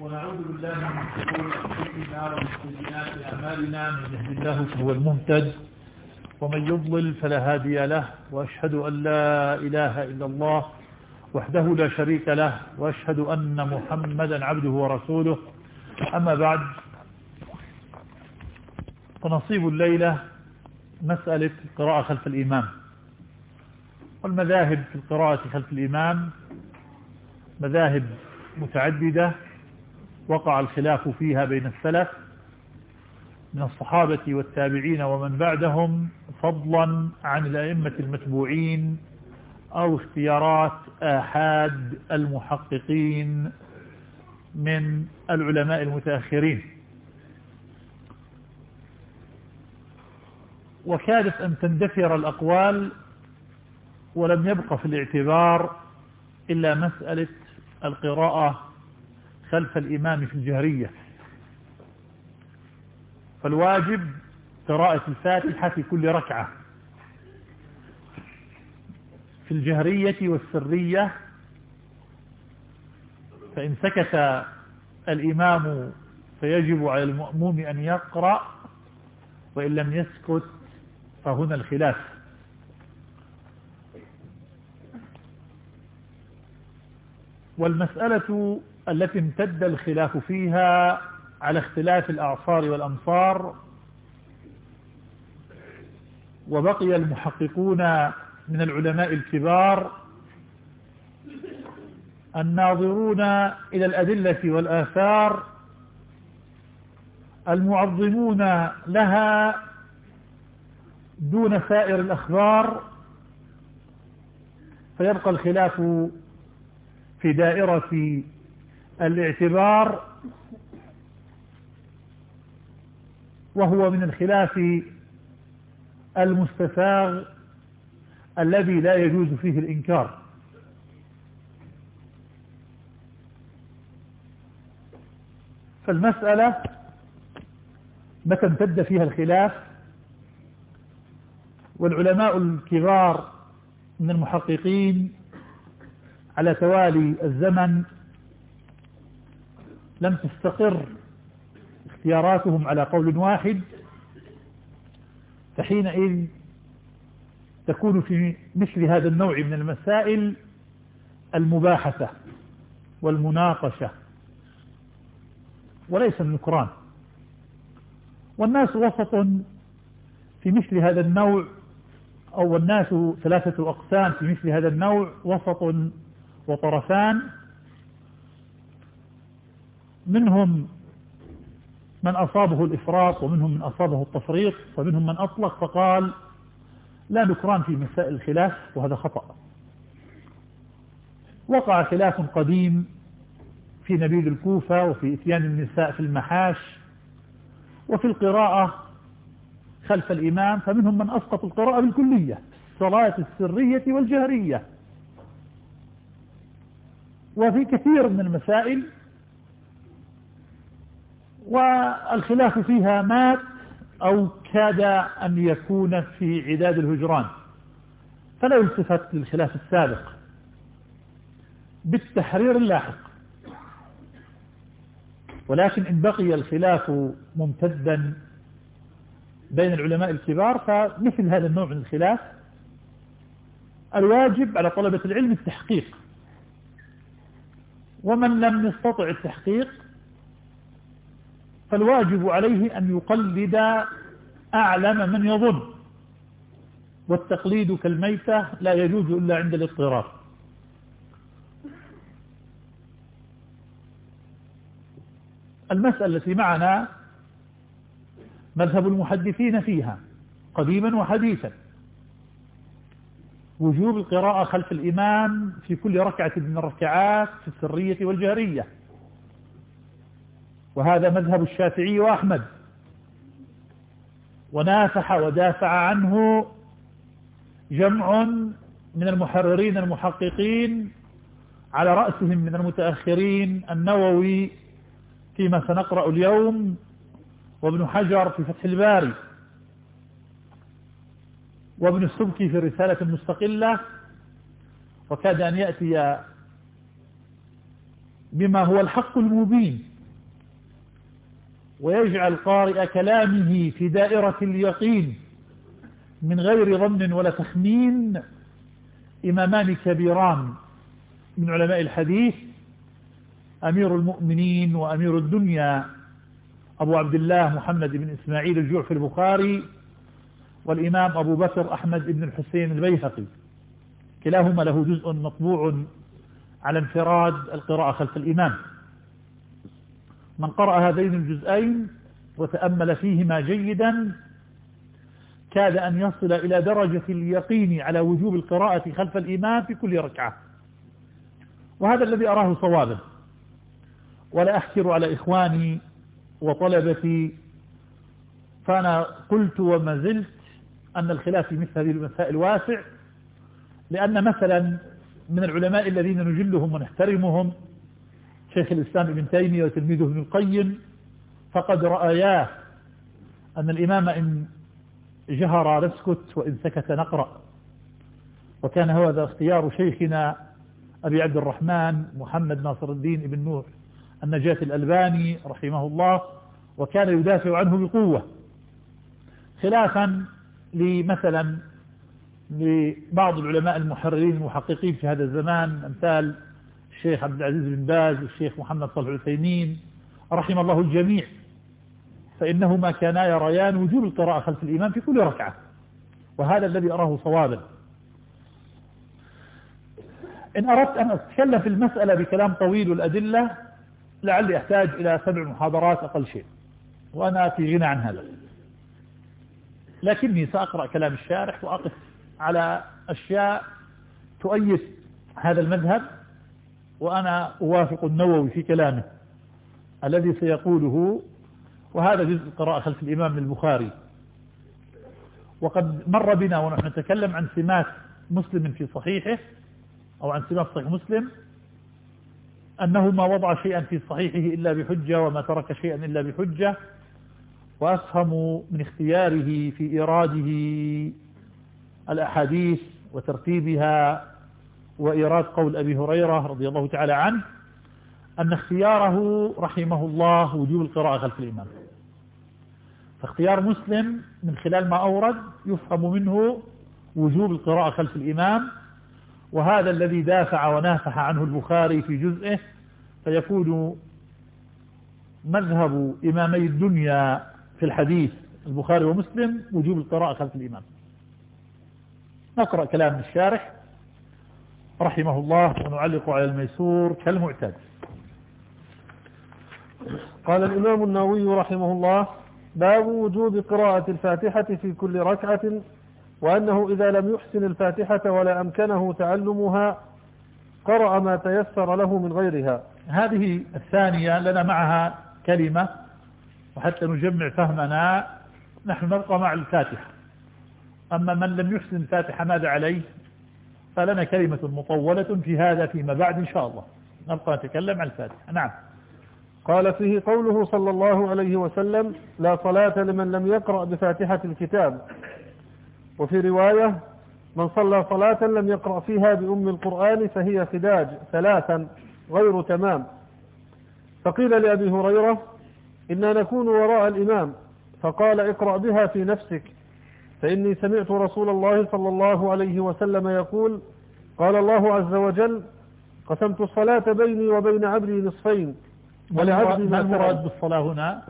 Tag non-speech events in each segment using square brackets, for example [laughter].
ونعوذ بالله من شرور أنفسنا ومن سيئات أعمالنا. من يهد الله فهو المهتد ومن يضلل فلا هادي له وأشهد أن لا إله إلا الله وحده لا شريك له وأشهد أن محمدا عبده ورسوله. أما بعد فنصيب الليلة مساله القراءه خلف الإمام. والمذاهب في القراءة خلف الإمام مذاهب متعددة وقع الخلاف فيها بين السلف من الصحابة والتابعين ومن بعدهم فضلا عن الأئمة المتبوعين أو اختيارات آحاد المحققين من العلماء المتأخرين. وكادت أن تندثر الأقوال ولم يبق في الاعتبار إلا مسألة القراءة خلف الإمام في الجهرية. فالواجب قراءة الفاتحة في كل ركعة. في الجهرية والسرية فإن سكت الإمام فيجب على المأموم أن يقرأ وإن لم يسكت فهنا الخلاف. والمسألة التي امتد الخلاف فيها على اختلاف الأعصار والأمصار وبقي المحققون من العلماء الكبار الناظرون إلى الأدلة والآثار المعظمون لها دون سائر الأخبار فيبقى الخلاف في دائرة الاعتبار وهو من الخلاف المستساغ الذي لا يجوز فيه الإنكار. فالمسألة متى امتد فيها الخلاف؟ والعلماء الكبار من المحققين على توالي الزمن لم تستقر اختياراتهم على قول واحد فحينئذ تكون في مثل هذا النوع من المسائل المباحثة والمناقشة وليس النكران والناس وسط في مثل هذا النوع أو الناس ثلاثة أقسام في مثل هذا النوع وسط وطرفان منهم من أصابه الإفراط ومنهم من أصابه التفريط ومنهم من أطلق فقال لا نكران في مسائل الخلاف وهذا خطأ. وقع خلاف قديم في نبيذ الكوفة وفي إتيان النساء في المحاش وفي القراءة خلف الإمام فمنهم من أسقط القراءة بالكلية الصلاة السرية والجهرية. وفي كثير من المسائل والخلاف فيها مات أو كاد أن يكون في عداد الهجران. فلا يلتفت للخلاف السابق بالتحرير اللاحق. ولكن إن بقي الخلاف ممتدا بين العلماء الكبار فمثل هذا النوع من الخلاف الواجب على طلبة العلم التحقيق. ومن لم يستطع التحقيق فالواجب عليه أن يقلد أعلم من يظن والتقليد كالميتة لا يجوز إلا عند الاضطرار المسألة التي معنا مذهب المحدثين فيها قديما وحديثا. وجوب القراءة خلف الإمام في كل ركعة من الركعات في السرية والجهرية. وهذا مذهب الشافعي وأحمد. ونافح ودافع عنه جمع من المحررين المحققين على رأسهم من المتأخرين النووي فيما سنقرأ اليوم وابن حجر في فتح الباري. وابن السبكي في رسالة مستقلة وكاد أن يأتي بما هو الحق المبين ويجعل قارئ كلامه في دائرة اليقين من غير ظن ولا تخمين إمامان كبيران من علماء الحديث أمير المؤمنين وأمير الدنيا أبو عبد الله محمد بن إسماعيل الجعفي البخاري والإمام أبو بكر أحمد بن الحسين البيهقي. كلاهما له جزء مطبوع على انفراد القراءة خلف الإمام. من قرأ هذين الجزئين وتأمل فيهما جيدا كاد أن يصل إلى درجة اليقين على وجوب القراءة خلف الإمام في كل ركعة. وهذا الذي أراه صوابا. ولا أحكر على إخواني وطلبتي فأنا قلت وما زلت أن الخلاف في مثل هذه المسائل واسع لأن مثلا من العلماء الذين نجلهم ونحترمهم شيخ الإسلام ابن تيمية وتلميذه ابن القيم فقد رأياه أن الإمام إن جهر نسكت وإن سكت نقرأ. وكان هذا اختيار شيخنا أبي عبد الرحمن محمد ناصر الدين ابن نوح النجاة الألباني رحمه الله وكان يدافع عنه بقوة. خلافا لمثلا لبعض العلماء المحررين المحققين في هذا الزمان أمثال الشيخ عبد العزيز بن باز والشيخ محمد صالح العثيمين رحم الله الجميع. فإنهما كانا يريان وجوب القراءة خلف الإمام في كل ركعة وهذا الذي أراه صوابا. إن أردت أن أتكلم في المسألة بكلام طويل والأدلة لعلي أحتاج إلى سبع محاضرات أقل شيء وأنا في غنى عن هذا. لكني سأقرأ كلام الشارح وأقف على أشياء تؤيد هذا المذهب وأنا أوافق النووي في كلامه الذي سيقوله وهذا جزء القراءة خلف الإمام البخاري وقد مر بنا ونحن نتكلم عن سمات مسلم في صحيحه أو عن سمات صحيح مسلم أنه ما وضع شيئا في صحيحه إلا بحجة وما ترك شيئا إلا بحجة وأفهم من اختياره في إيراده الأحاديث وترتيبها وإيراد قول أبي هريرة رضي الله تعالى عنه أن اختياره رحمه الله وجوب القراءة خلف الإمام. فاختيار مسلم من خلال ما أورد يفهم منه وجوب القراءة خلف الإمام وهذا الذي دافع ونافح عنه البخاري في جزئه فيكون مذهب إمامي الدنيا في الحديث البخاري ومسلم وجوب القراءة خلف الإمام. نقرأ كلام الشارح رحمه الله ونعلق على الميسور كالمعتاد. قال الإمام النووي رحمه الله باب وجوب قراءة الفاتحة في كل ركعة وأنه إذا لم يحسن الفاتحة ولا أمكنه تعلمها قرأ ما تيسر له من غيرها. هذه الثانية لنا معها كلمة وحتى نجمع فهمنا نحن نبقى مع الفاتحة. أما من لم يحسن الفاتحة ماذا عليه؟ فلنا كلمة مطولة في هذا فيما بعد إن شاء الله. نبقى نتكلم عن الفاتحة. نعم. قال فيه قوله صلى الله عليه وسلم لا صلاة لمن لم يقرأ بفاتحة الكتاب. وفي رواية من صلى صلاة لم يقرأ فيها بأم القرآن فهي خداج ثلاثا غير تمام. فقيل لأبي هريرة إنا نكون وراء الإمام. فقال اقرأ بها في نفسك. فإني سمعت رسول الله صلى الله عليه وسلم يقول قال الله عز وجل قسمت الصلاة بيني وبين عبدي نصفين. ولعبدي ما المراد بالصلاة هنا؟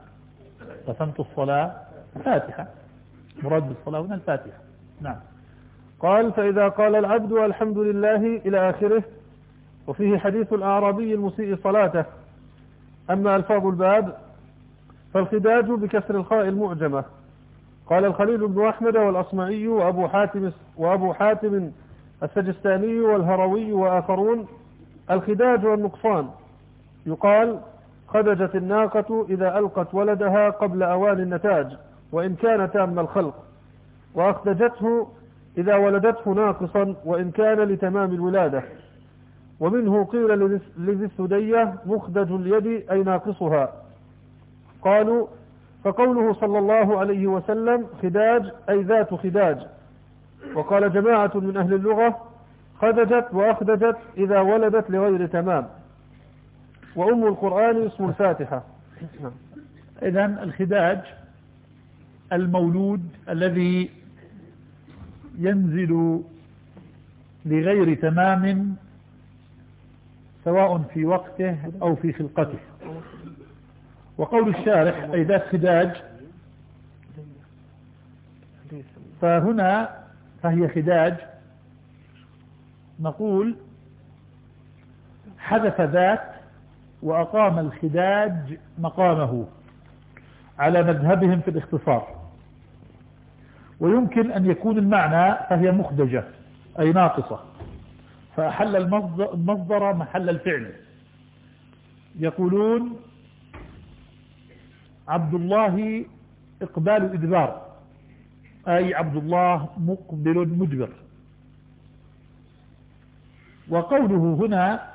قسمت الصلاة الفاتحة مراد بالصلاة هنا الفاتحة. نعم. قال فإذا قال العبد الحمد لله إلى آخره وفيه حديث الأعرابي المسيء صلاته. أما ألفاظ الباب فالخداج بكسر الخاء المعجمة. قال الخليل بن أحمد والأصمعي وأبو حاتم, وأبو حاتم السجستاني والهروي وآخرون الخداج والنقصان. يقال خدجت الناقة إذا ألقت ولدها قبل أوان النتاج وإن كان تام الخلق. وأخدجته إذا ولدته ناقصا وإن كان لتمام الولادة. ومنه قيل لذي السدية مخدج اليد أي ناقصها. قالوا فقوله صلى الله عليه وسلم خداج أي ذات خداج. وقال جماعة من أهل اللغة خدجت وأخدجت إذا ولدت لغير تمام. وأم القرآن اسم الفاتحة. إذا الخداج المولود الذي ينزل لغير تمام سواء في وقته أو في خلقته. وقول الشارح أي ذات خداج. فهنا فهي خداج. نقول حذف ذات وأقام الخداج مقامه على مذهبهم في الاختصار. ويمكن أن يكون المعنى فهي مخدجة أي ناقصة. فأحل المصدر محل الفعل. يقولون عبد الله إقبال إدبار أي عبد الله مقبل مدبر وقوله هنا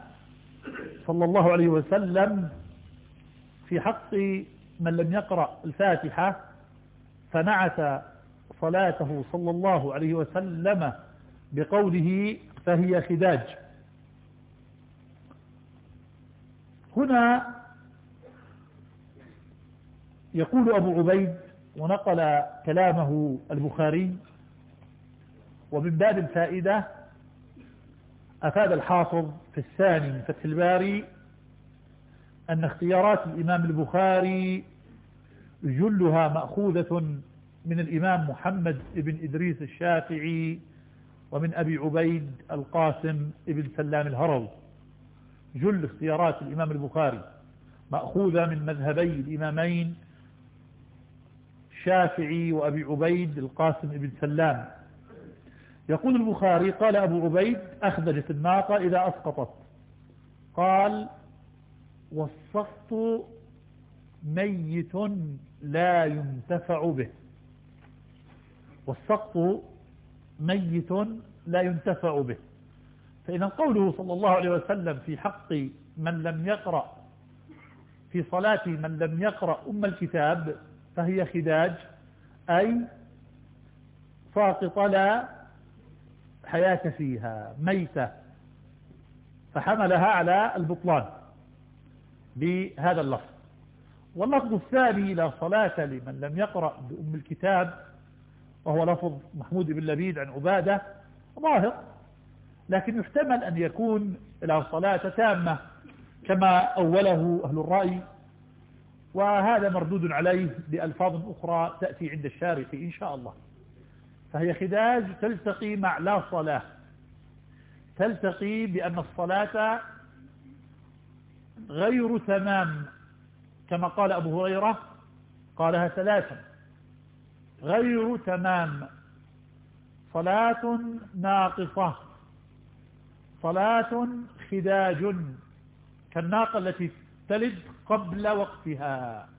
صلى الله عليه وسلم في حق من لم يقرأ الفاتحة فنعت صلاته صلى الله عليه وسلم بقوله فهي خداج. هنا يقول أبو عبيد ونقل كلامه البخاري ومن باب الفائدة أفاد الحافظ في الثاني من فتح الباري أن اختيارات الإمام البخاري جلها مأخوذة من الإمام محمد بن إدريس الشافعي ومن أبي عبيد القاسم بن سلام الهروي جل اختيارات الإمام البخاري مأخوذة من مذهبي الإمامين الشافعي وأبي عبيد القاسم بن سلام. يقول البخاري قال أبو عبيد أخذجت الناقة إذا أسقطت. قال والسقط ميت لا ينتفع به. والسقط ميت لا ينتفع به. فإذا قوله صلى الله عليه وسلم في حق من لم يقرأ في صلاة من لم يقرأ أم الكتاب فهي خداج أي ساقط لا حياة فيها ميتة. فحملها على البطلان بهذا اللفظ. واللفظ الثاني لا صلاة لمن لم يقرأ بأم الكتاب وهو لفظ محمود بن لبيد عن عبادة ظاهر. لكن يحتمل أن يكون لا صلاة تامة كما أوله أهل الرأي. وهذا مردود عليه بألفاظ أخرى تأتي عند الشارح إن شاء الله. فهي خداج تلتقي مع لا صلاة. تلتقي بأن الصلاة غير تمام كما قال أبو هريرة قالها ثلاثا. غير تمام. صلاة ناقصة. صلاة خداج. كالناقة التي تلد قبل وقتها.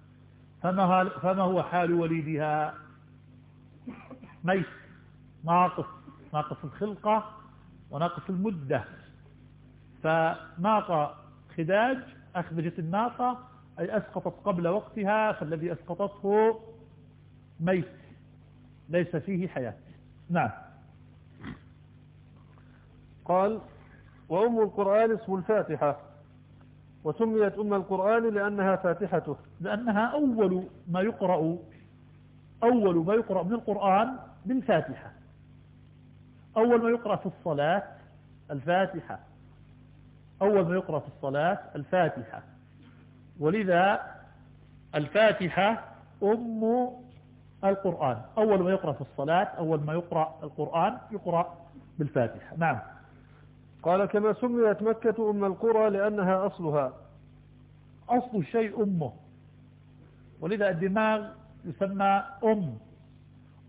فما, فما هو حال وليدها؟ ميت ناقص ناقص الخلقة وناقص المدة. فناقة خداج أخرجت الناقة أي أسقطت قبل وقتها فالذي أسقطته ميت. ليس فيه حياة. نعم. قال وأم القرآن اسم الفاتحة. وسميت أم القرآن لأنها فاتحته. لأنها أول ما يقرأ أول ما يقرأ من القرآن بالفاتحة أول ما يقرأ في الصلاة الفاتحة. أول ما يقرأ في الصلاة الفاتحة. ولذا الفاتحة أم القرآن. أول ما يقرأ في الصلاة أول ما يقرأ القرآن يقرأ بالفاتحة. نعم. قال كما سميت مكة أم القرى لأنها أصلها. أصل الشيء أمه. ولذا الدماغ يسمى أم.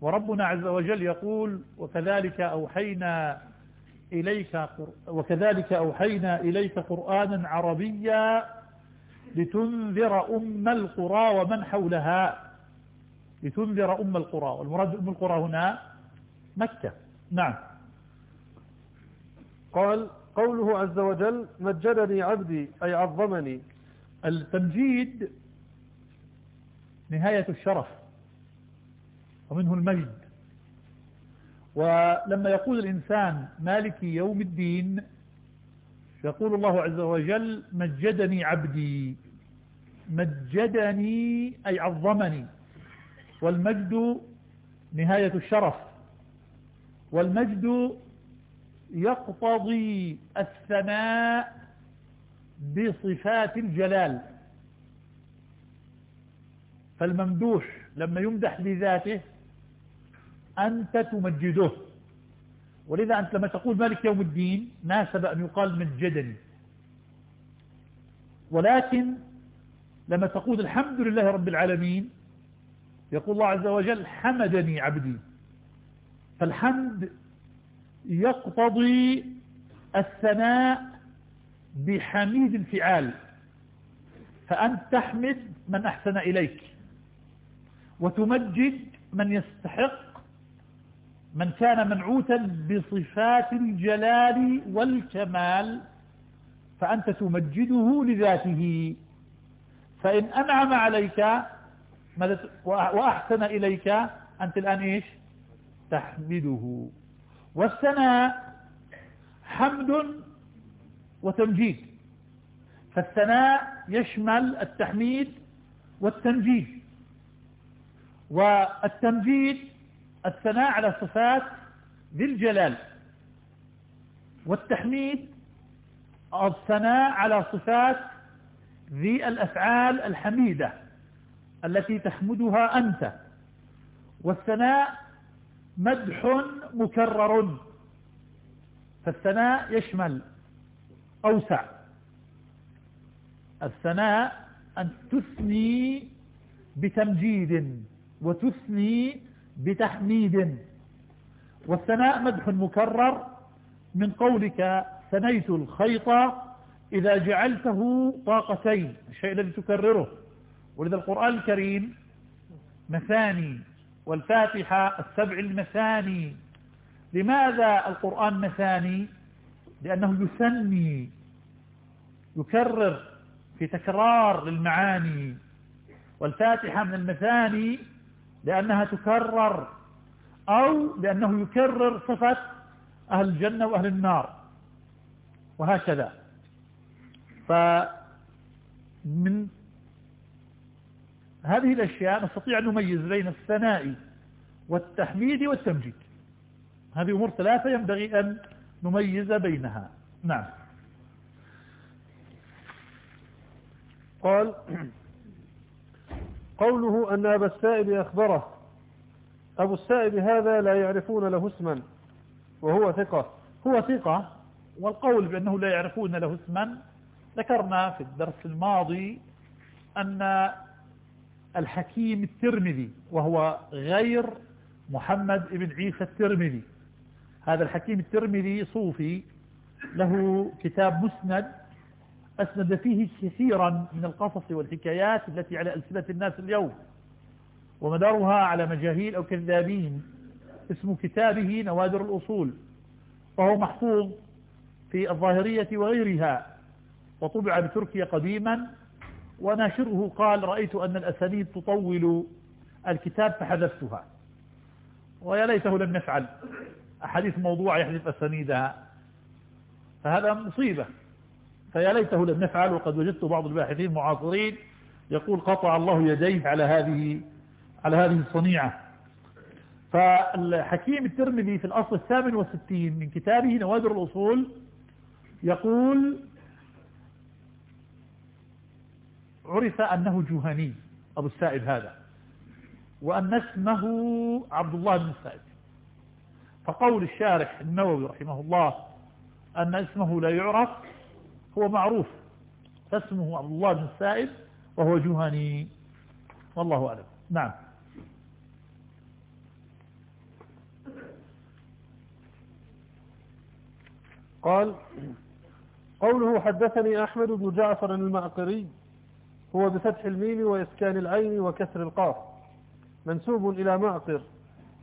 وربنا عز وجل يقول وكذلك أوحينا إليك وكذلك أوحينا إليك قرآنا عربيا لتنذر أم القرى ومن حولها. لتنذر أم القرى. والمراد أم القرى هنا مكة. نعم. قال قوله عز وجل مجدني عبدي أي عظمني. التمجيد نهاية الشرف ومنه المجد. ولما يقول الإنسان مالك يوم الدين يقول الله عز وجل مجدني عبدي. مجدني أي عظمني. والمجد نهاية الشرف. والمجد يقتضي الثناء بصفات الجلال. فالممدوح لما يمدح بذاته أنت تمجده. ولذا أنت لما تقول مالك يوم الدين ناسب أن يقال مجدني. ولكن لما تقول الحمد لله رب العالمين يقول الله عز وجل حمدني عبدي. فالحمد يقتضي الثناء بحميد الفعال فأنت تحمد من أحسن إليك وتمجد من يستحق من كان منعوتا بصفات الجلال والكمال فأنت تمجده لذاته. فإن أنعم عليك وأحسن إليك أنت الآن إيش؟ تحمده. والثناء حمد وتمجيد. فالثناء يشمل التحميد والتمجيد والتمجيد الثناء على صفات ذي الجلال. والتحميد الثناء على صفات ذي الأفعال الحميدة التي تحمدها أنت. والثناء مدح مكرر. فالثناء يشمل أوسع. الثناء أن تثني بتمجيد وتثني بتحميد. والثناء مدح مكرر من قولك ثنيت الخيط إذا جعلته طاقتين الشيء الذي تكرره. ولذا القرآن الكريم مثاني والفاتحة السبع المثاني. لماذا القرآن مثاني؟ لأنه يثني يكرر في تكرار للمعاني. والفاتحة من المثاني لأنها تكرر أو لأنه يكرر صفة أهل الجنة وأهل النار. وهكذا. فمن هذه الأشياء نستطيع أن نميز بين الثناء والتحميد والتمجيد. هذه أمور ثلاثة ينبغي أن نميز بينها. نعم. قال قوله أن أبا السائب أخبره. أبو السائب هذا لا يعرفون له اسما وهو ثقة. هو ثقة والقول بأنه لا يعرفون له اسما ذكرنا في الدرس الماضي أن الحكيم الترمذي وهو غير محمد بن عيسى الترمذي. هذا الحكيم الترمذي صوفي له كتاب مسند أسند فيه كثيرا من القصص والحكايات التي على ألسنة الناس اليوم. ومدارها على مجاهيل أو كذابين اسم كتابه نوادر الأصول. وهو محفوظ في الظاهرية وغيرها. وطبع بتركيا قديما. وناشره قال رأيت أن الأسانيد تطول الكتاب فحذفتها. ويا ليته لم يفعل. أحاديث موضوع يحذف أسانيدها. فهذا مصيبة. فيا ليته لم يفعل وقد وجدت بعض الباحثين المعاصرين يقول قطع الله يديه على هذه على هذه الصنيعة. فالحكيم الترمذي في الأصل الثامن والستين من كتابه نوادر الأصول يقول عرف أنه جهني أبو السائب هذا وأن اسمه عبد الله بن السائب. فقول الشارح النووي رحمه الله أن اسمه لا يعرف هو معروف فاسمه عبد الله بن السائب وهو جهني والله أعلم. نعم. قال قوله حدثني أحمد بن جعفر المعقري هو بفتح الميم وإسكان العين وكسر القاف. منسوب إلى معقر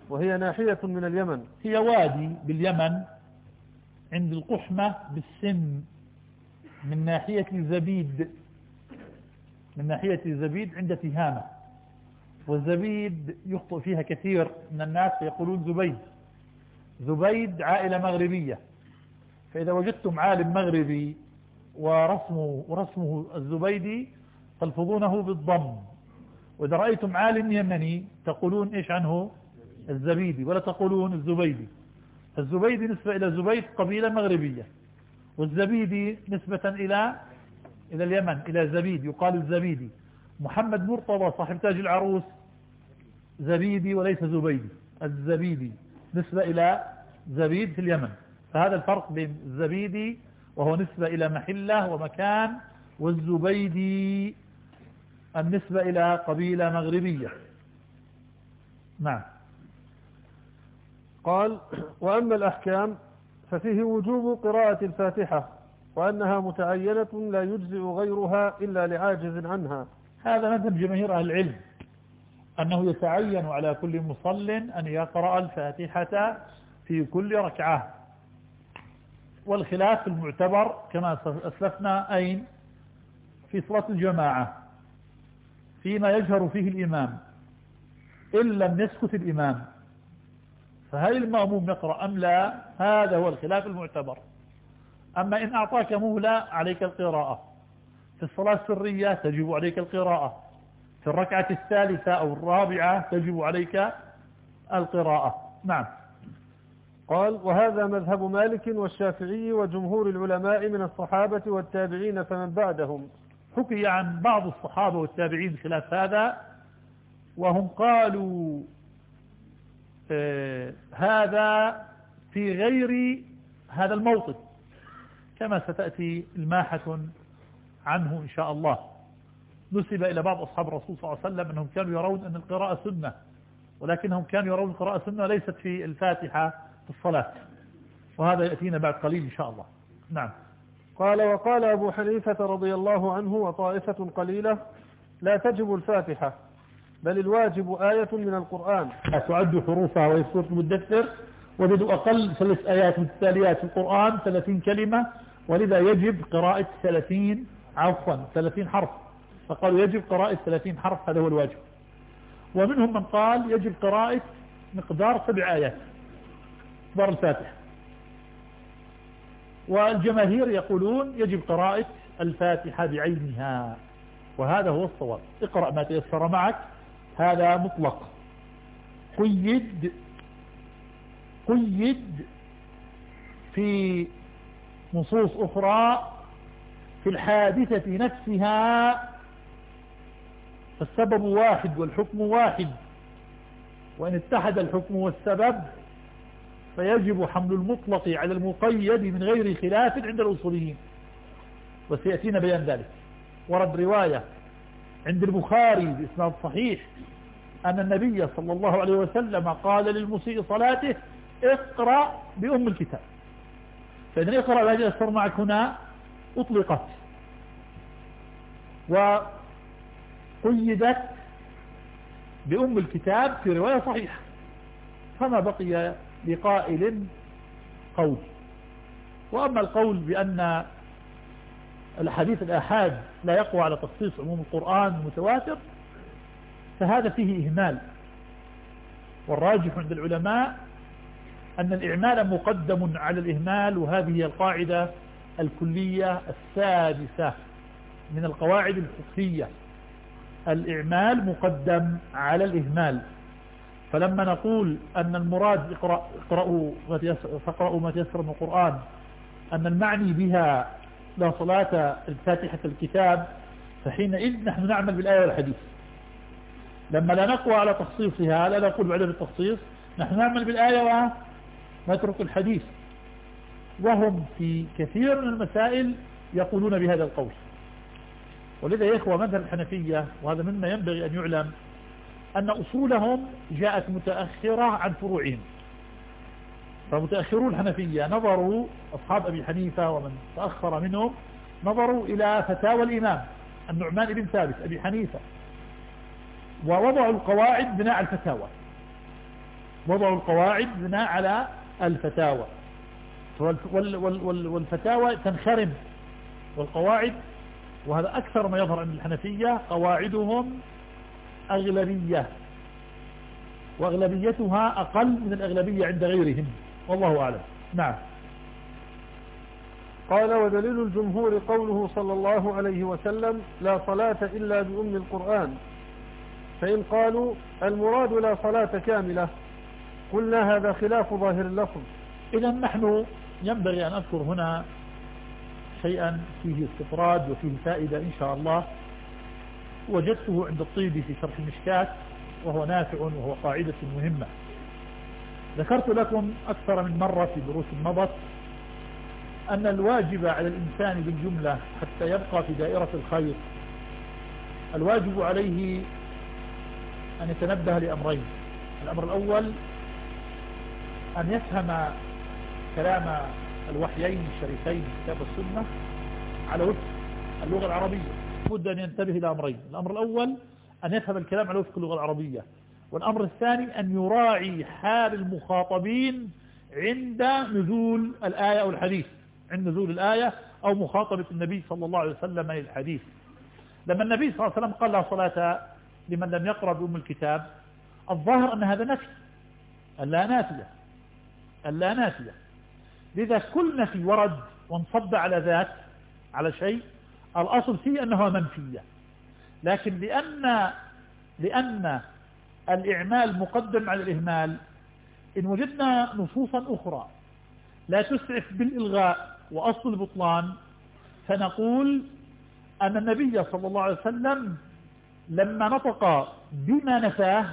وهي ناحية من اليمن. هي وادي باليمن عند القحمة بالسن من ناحية الزبيد من ناحية الزبيد عند تهامة. والزبيد يخطئ فيها كثير من الناس يقولون زبيد. زبيد عائلة مغربية. فإذا وجدتم عالم مغربي ورسمه, ورسمه الزبيدي تلفظونه بالضم. وإذا رأيتم عالم يمني تقولون إيش عنه؟ الزبيدي. ولا تقولون الزبيدي. الزبيدي نسبة إلى زبيد قبيلة مغربية. والزبيدي نسبة إلى إلى اليمن إلى زبيد يقال الزبيدي. محمد مرتضى صاحب تاج العروس زبيدي وليس زبيدي. الزبيدي نسبة إلى زبيد في اليمن. فهذا الفرق بين الزبيدي وهو نسبة إلى محلة ومكان والزبيدي النسبة إلى قبيلة مغربية. نعم. قال وأما الأحكام ففيه وجوب قراءة الفاتحة وأنها متعينة لا يجزئ غيرها إلا لعاجز عنها. هذا مذهب جماهير أهل العلم أنه يتعين على كل مصل أن يقرأ الفاتحة في كل ركعة. والخلاف المعتبر كما أسلفنا أين في صلاة الجماعة. فيما يجهر فيه الإمام إن لم يسكت الإمام. فهل المأموم يقرأ أم لا؟ هذا هو الخلاف المعتبر. أما إن أعطاك مهلة عليك القراءة. في الصلاة السرية تجب عليك القراءة. في الركعة الثالثة أو الرابعة تجب عليك القراءة. نعم. قال وهذا مذهب مالك والشافعي وجمهور العلماء من الصحابة والتابعين فمن بعدهم. حكي عن بعض الصحابة والتابعين خلاف هذا وهم قالوا آه هذا في غير هذا الموطن كما ستأتي الماحة عنه إن شاء الله. نسب إلى بعض أصحاب الرسول صلى الله عليه وسلم أنهم كانوا يرون أن القراءة سنة ولكنهم كانوا يرون القراءة سنة وليست في الفاتحة في الصلاة. وهذا يأتينا بعد قليل إن شاء الله. نعم. قال وقال أبو حنيفة رضي الله عنه وطائفة قليلة لا تجب الفاتحة بل الواجب آية من القرآن. تعد حروفها وهي سورة المدثر؟ وجدوا أقل ثلاث آيات متتاليات في القرآن 30 كلمة ولذا يجب قراءة 30 عفوا 30 حرف. فقالوا يجب قراءة 30 حرف هذا هو الواجب. ومنهم من قال يجب قراءة مقدار سبع آيات. مقدار الفاتحة. والجماهير يقولون يجب قراءة الفاتحة بعينها. وهذا هو الصواب. اقرأ ما تيسر معك. هذا مطلق. قيد قيد في نصوص أخرى في الحادثة نفسها. فالسبب واحد والحكم واحد. وإن اتحد الحكم والسبب فيجب حمل المطلق على المقيد من غير خلاف عند الأصوليين. وسيأتينا بيان ذلك. ورد رواية عند البخاري بإسناد صحيح أن النبي صلى الله عليه وسلم قال للمسيء صلاته اقرأ بأم الكتاب. فإذا اقرأ بهذه الأسفر معك هنا أطلقت. وقيدت بأم الكتاب في رواية صحيحة. فما بقي لقائل قول. وأما القول بأن الحديث الآحاد لا يقوى على تخصيص عموم القرآن المتواتر فهذا فيه إهمال. والراجح عند العلماء أن الإعمال مقدم على الإهمال وهذه هي القاعدة الكلية السادسة من القواعد الفقهية. الإعمال مقدم على الإهمال. فلما نقول أن المراد اقرأ اقرأوا فاقرأوا ما تيسر من القرآن أن المعني بها لا صلاة الفاتحة الكتاب فحينئذ نحن نعمل بالآية والحديث. لما لا نقوى على تخصيصها لا نقول بعدم التخصيص نحن نعمل بالآية ونترك الحديث. وهم في كثير من المسائل يقولون بهذا القول. ولذا يا إخوة مذهب الحنفية وهذا مما ينبغي أن يعلم أن أصولهم جاءت متأخرة عن فروعهم. فمتأخرون الحنفية نظروا أصحاب أبي حنيفة ومن تأخر منهم نظروا إلى فتاوى الإمام النعمان بن ثابت أبي حنيفة. ووضعوا القواعد بناء على الفتاوى. وضعوا القواعد بناء على الفتاوى. والفتاوى تنخرم. والقواعد وهذا أكثر ما يظهر عند الحنفية قواعدهم أغلبية وأغلبيتها أقل من الأغلبية عند غيرهم. والله أعلم. نعم. قال ودليل الجمهور قوله صلى الله عليه وسلم لا صلاة إلا بأم القرآن فإن قالوا المراد لا صلاة كاملة قلنا هذا خلاف ظاهر اللفظ إذا نحن ينبغي أن أذكر هنا شيئا فيه استطراد وفيه فائدة إن شاء الله. وجدته عند الطيبي في شرح المشكات وهو نافع وهو قاعدة مهمة. ذكرت لكم أكثر من مرة في دروس مضت أن الواجب على الإنسان بالجملة حتى يبقى في دائرة الخير. الواجب عليه أن يتنبه لأمرين. الأمر الأول أن يفهم كلام الوحيين الشريفين كتاب السنة على وفق اللغة العربية. بد أن ينتبه إلى أمرين. الأمر الأول أن يفهم الكلام على وفق اللغة العربية. والأمر الثاني أن يراعي حال المخاطبين عند نزول الآية أو الحديث. عند نزول الآية أو مخاطبة النبي صلى الله عليه وسلم للحديث لما النبي صلى الله عليه وسلم قال لا صلاة لمن لم يقرأ بأم الكتاب الظاهر أن هذا نفي. اللا نافية. اللا نافية. لذا كل نفي ورد وانصب على ذات على شيء الأصل فيه أنه منفية. لكن لأن لأن الإعمال مقدم على الإهمال إن وجدنا نصوصا أخرى لا تسعف بالإلغاء وأصل البطلان فنقول أن النبي صلى الله عليه وسلم لما نطق بما نفاه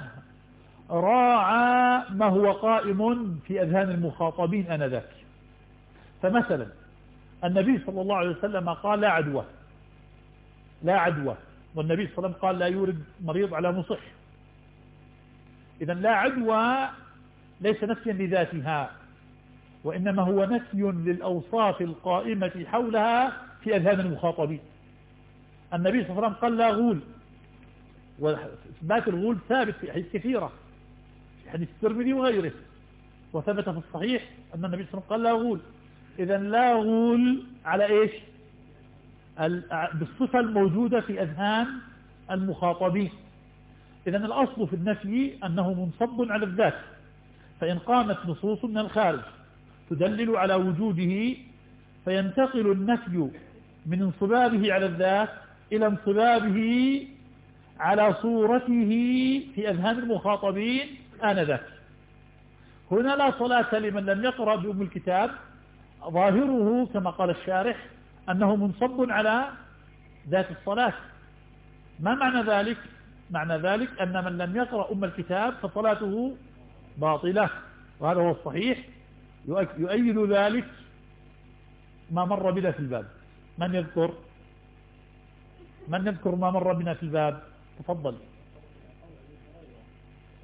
راعى ما هو قائم في أذهان المخاطبين أنذاك. فمثلا النبي صلى الله عليه وسلم قال لا عدوى. لا عدوى. والنبي صلى الله عليه وسلم قال لا يورد مريض على مصح. إذا لا عدوى ليس نفيا لذاتها وإنما هو نفي للأوصاف القائمة حولها في أذهان المخاطبين. النبي صلى الله عليه وسلم قال لا غول. وإثبات الغول ثابت في حديث كثيرة في حديث الترمذي وغيره. وثبت في الصحيح أن النبي صلى الله عليه وسلم قال لا غول. إذا لا غول على إيش؟ بالصفة الموجودة في أذهان المخاطبين. إذا الأصل في النفي أنه منصب على الذات فإن قامت نصوص من الخارج تدلل على وجوده فينتقل النفي من انصبابه على الذات إلى انصبابه على صورته في أذهان المخاطبين آنذاك. هنا لا صلاة لمن لم يقرأ بأم الكتاب ظاهره كما قال الشارح أنه منصب على ذات الصلاة. ما معنى ذلك؟ معنى ذلك أن من لم يقرأ أم الكتاب فصلاته باطلة وهذا هو الصحيح. يؤيد ذلك ما مر بنا في الباب. من يذكر؟ من يذكر ما مر بنا في الباب؟ تفضل.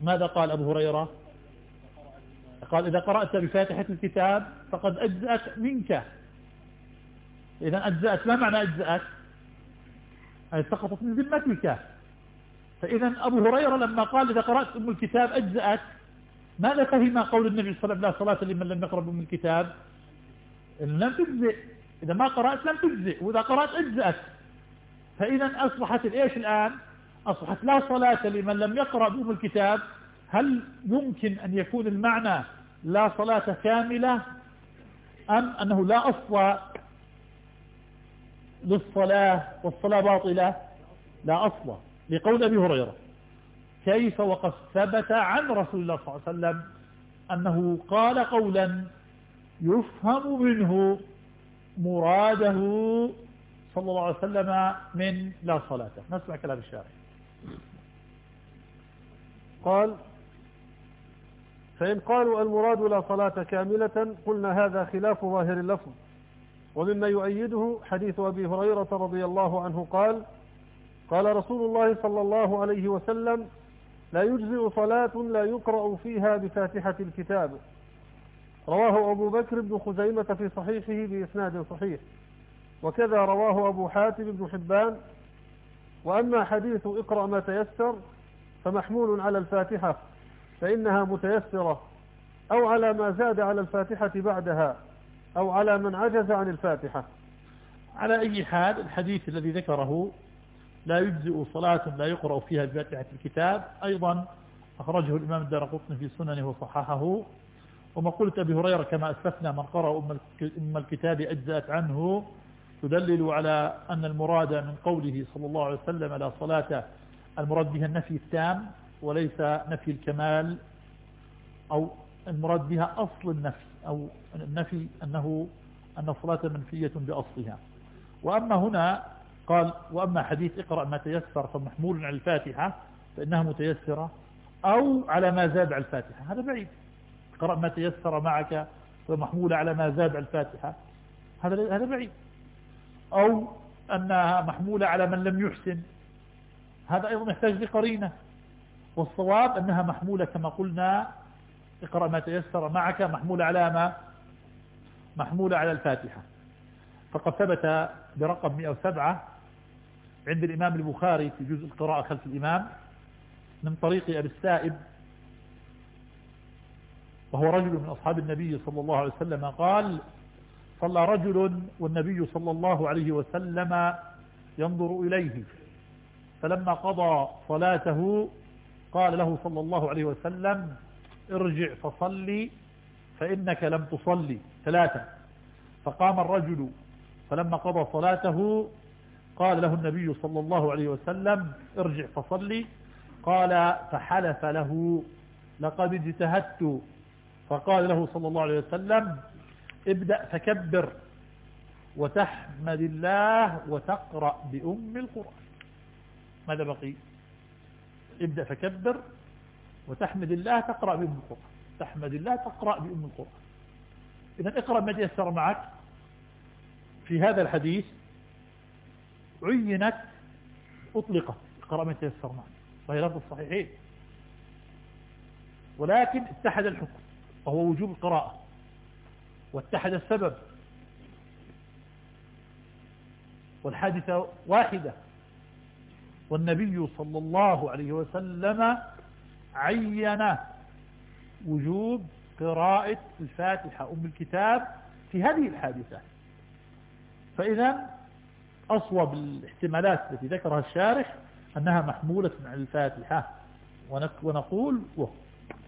ماذا قال أبو هريرة؟ قال إذا قرأت بفاتحة الكتاب فقد أجزأت منك. إذا أجزأت ما معنى أجزأت؟ أي سقطت من ذمتك. فإذا أبو هريرة لما قال إذا قرأت أم الكتاب أجزأت. ماذا فهم قول النبي صلى الله عليه وسلم؟ لا صلاة لمن لم يقرأ أم الكتاب. لم تجزئ. إذا ما قرأت لم تجزئ وإذا قرأت أجزأت. فإذا أصبحت الإيش الآن؟ أصبحت لا صلاة لمن لم يقرأ بأم الكتاب. هل يمكن أن يكون المعنى لا صلاة كاملة؟ أم أنه لا أصل للصلاة والصلاة باطلة؟ لا أصل. لقول أبي هريرة كيف وقد ثبت عن رسول الله صلى الله عليه وسلم أنه قال قولا يفهم منه مراده صلى الله عليه وسلم من لا صلاة. نسمع كلام الشارع. قال فإن قالوا المراد لا صلاة كاملة قلنا هذا خلاف ظاهر اللفظ. ومما يؤيده حديث أبي هريرة رضي الله عنه قال قال رسول الله صلى الله عليه وسلم لا يجزئ صلاة لا يقرأ فيها بفاتحة الكتاب. رواه أبو بكر بن خزيمة في صحيحه بإسناد صحيح. وكذا رواه أبو حاتم بن حبان. وأما حديث اقرأ ما تيسر فمحمول على الفاتحة فإنها متيسرة أو على ما زاد على الفاتحة بعدها. أو على من عجز عن الفاتحة. على أي حال الحديث الذي ذكره لا يجزئ صلاة لا يقرأ فيها بفاتحة الكتاب. أيضا أخرجه الإمام الدار في سننه وصححه. ومقولة أبي هريرة كما أسفنا من قرأ أم الكتاب أجزأت عنه تدلل على أن المراد من قوله صلى الله عليه وسلم لا صلاة المراد بها النفي التام وليس نفي الكمال أو المراد بها أصل النفي أو النفي أنه أن الصلاة منفية بأصلها. وأما هنا قال وأما حديث اقرأ ما تيسر فمحمول على الفاتحة فإنها متيسرة أو على ما زاد على الفاتحة. هذا بعيد. اقرأ ما تيسر معك فمحمول على ما زاد على الفاتحة. هذا هذا بعيد. أو أنها محمولة على من لم يحسن. هذا أيضا يحتاج لقرينة. والصواب أنها محمولة كما قلنا اقرأ ما تيسر معك محمولة على ما محمولة على الفاتحة. فقد ثبت برقم 107 عند الإمام البخاري في جزء القراءة خلف الإمام من طريق أبي السائب وهو رجل من أصحاب النبي صلى الله عليه وسلم قال صلى رجل والنبي صلى الله عليه وسلم ينظر إليه فلما قضى صلاته قال له صلى الله عليه وسلم ارجع فصلي فإنك لم تصلي. ثلاثة. فقام الرجل فلما قضى صلاته قال له النبي صلى الله عليه وسلم ارجع فصلي. قال فحلف له لقد اجتهدت. فقال له صلى الله عليه وسلم ابدأ فكبر وتحمد الله وتقرأ بأم القرآن. ماذا بقي؟ ابدأ فكبر وتحمد الله تقرأ بأم القرآن. تحمد الله تقرأ بأم القرآن. إذا اقرأ ما تيسر معك في هذا الحديث عينت أطلقت. اقرأ ما تيسر معك. وهي لفظ الصحيحين. ولكن اتحد الحكم وهو وجوب القراءة. واتحد السبب. والحادثة واحدة. والنبي صلى الله عليه وسلم عين وجوب قراءة الفاتحة أم الكتاب في هذه الحادثة. فإذا أصوب الاحتمالات التي ذكرها الشارح أنها محمولة عن الفاتحة. ونقول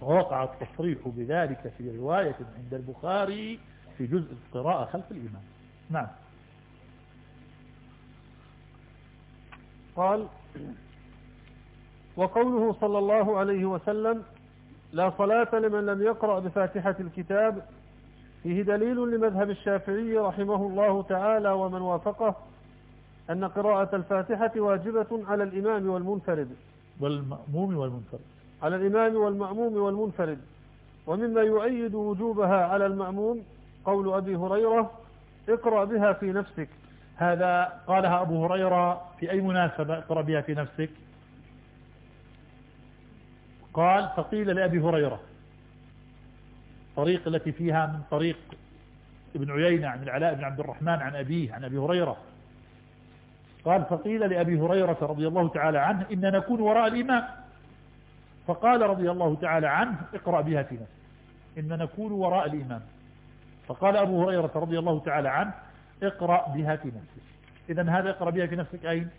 ووقع التصريح بذلك في رواية عند البخاري في جزء القراءة خلف الإمام. نعم. قال وقوله صلى الله عليه وسلم لا صلاة لمن لم يقرأ بفاتحة الكتاب فيه دليل لمذهب الشافعي رحمه الله تعالى ومن وافقه أن قراءة الفاتحة واجبة على الإمام والمنفرد. والمأموم والمنفرد. على الإمام والمأموم والمنفرد. ومما يؤيد وجوبها على المأموم قول أبي هريرة اقرأ بها في نفسك. هذا قالها أبو هريرة في أي مناسبة اقرأ بها في نفسك؟ قال فقيل لأبي هريرة طريق التي فيها من طريق ابن عيينة عن العلاء بن عبد الرحمن عن أبيه عن أبي هريرة. قال فقيل لأبي هريرة رضي الله تعالى عنه إن نكون وراء الإمام. فقال رضي الله تعالى عنه اقرأ بها في نفسك. إن نكون وراء الإمام. فقال أبو هريرة رضي الله تعالى عنه اقرأ بها في نفسك. إذا هذا اقرأ بها في نفسك أين؟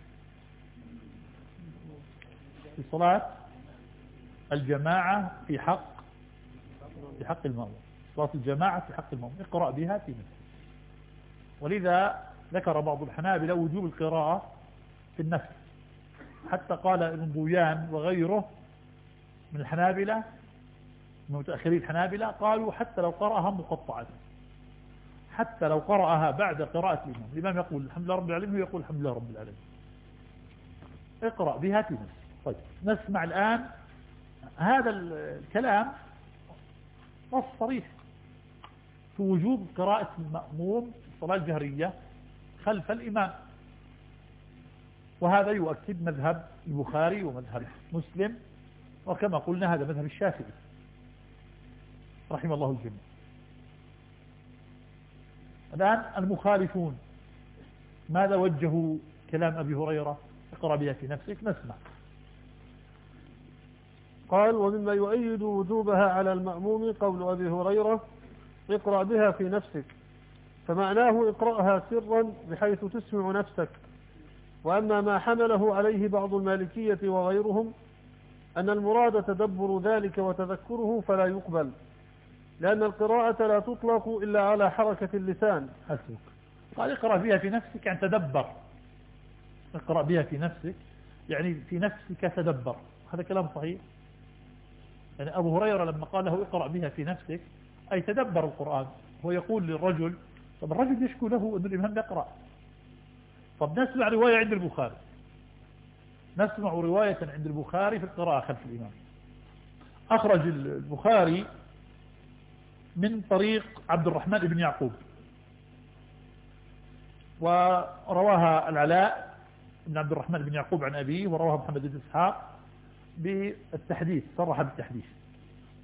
في صلاة الجماعة في حق في حق المأمون صلاة الجماعة في حق المأمون اقرأ بها في نفسك ولذا ذكر بعض الحنابلة وجوب القراءة في النفس. حتى قال ابن بويان وغيره من الحنابلة من متأخرين الحنابلة قالوا حتى لو قرأها مقطعة. حتى لو قرأها بعد قراءة الإمام. الإمام يقول الحمد لله رب العالمين ويقول الحمد لله رب العالمين. اقرأ بها في نفسك طيب نسمع الآن هذا الكلام نص صريح في وجوب قراءة المأموم في الصلاة الجهرية خلف الإمام. وهذا يؤكد مذهب البخاري ومذهب مسلم وكما قلنا هذا مذهب الشافعي رحم الله الجميع. الآن المخالفون ماذا وجهوا كلام أبي هريرة؟ اقرأ بها في نفسك نسمع. قال ومما يؤيد وجوبها على المأموم قول أبي هريرة اقرأ بها في نفسك. فمعناه اقرأها سرا بحيث تسمع نفسك. وأما ما حمله عليه بعض المالكية وغيرهم أن المراد تدبر ذلك وتذكره فلا يقبل لأن القراءة لا تطلق إلا على حركة اللسان. حسبك قال اقرأ بها في نفسك يعني تدبر. اقرأ بها في نفسك يعني في نفسك تدبر. هذا كلام صحيح؟ يعني أبو هريرة لما قال له اقرأ بها في نفسك أي تدبر القرآن هو يقول للرجل طب الرجل يشكو له أن الإمام يقرأ. طب نسمع رواية عند البخاري. نسمع رواية عند البخاري في القراءة خلف الإمام. أخرج البخاري من طريق عبد الرحمن بن يعقوب. ورواها العلاء بن عبد الرحمن بن يعقوب عن أبيه ورواها محمد بن إسحاق. بالتحديث صرح بالتحديث.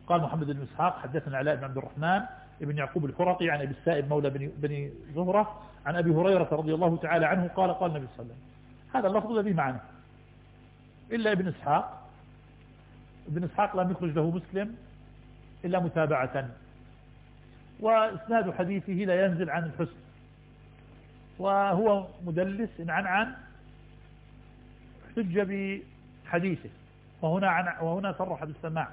قال محمد بن إسحاق حدثنا علاء بن عبد الرحمن بن يعقوب الفرقي عن أبي السائب مولى بني, بني زهرة عن أبي هريرة رضي الله تعالى عنه قال قال النبي صلى الله عليه وسلم. هذا اللفظ الذي معنا. إلا ابن إسحاق ابن إسحاق لم يخرج له مسلم إلا متابعة. وإسناد حديثه لا ينزل عن الحسن. وهو مدلس عن عن احتج بحديثه. وهنا, عن وهنا صرح بالسماع.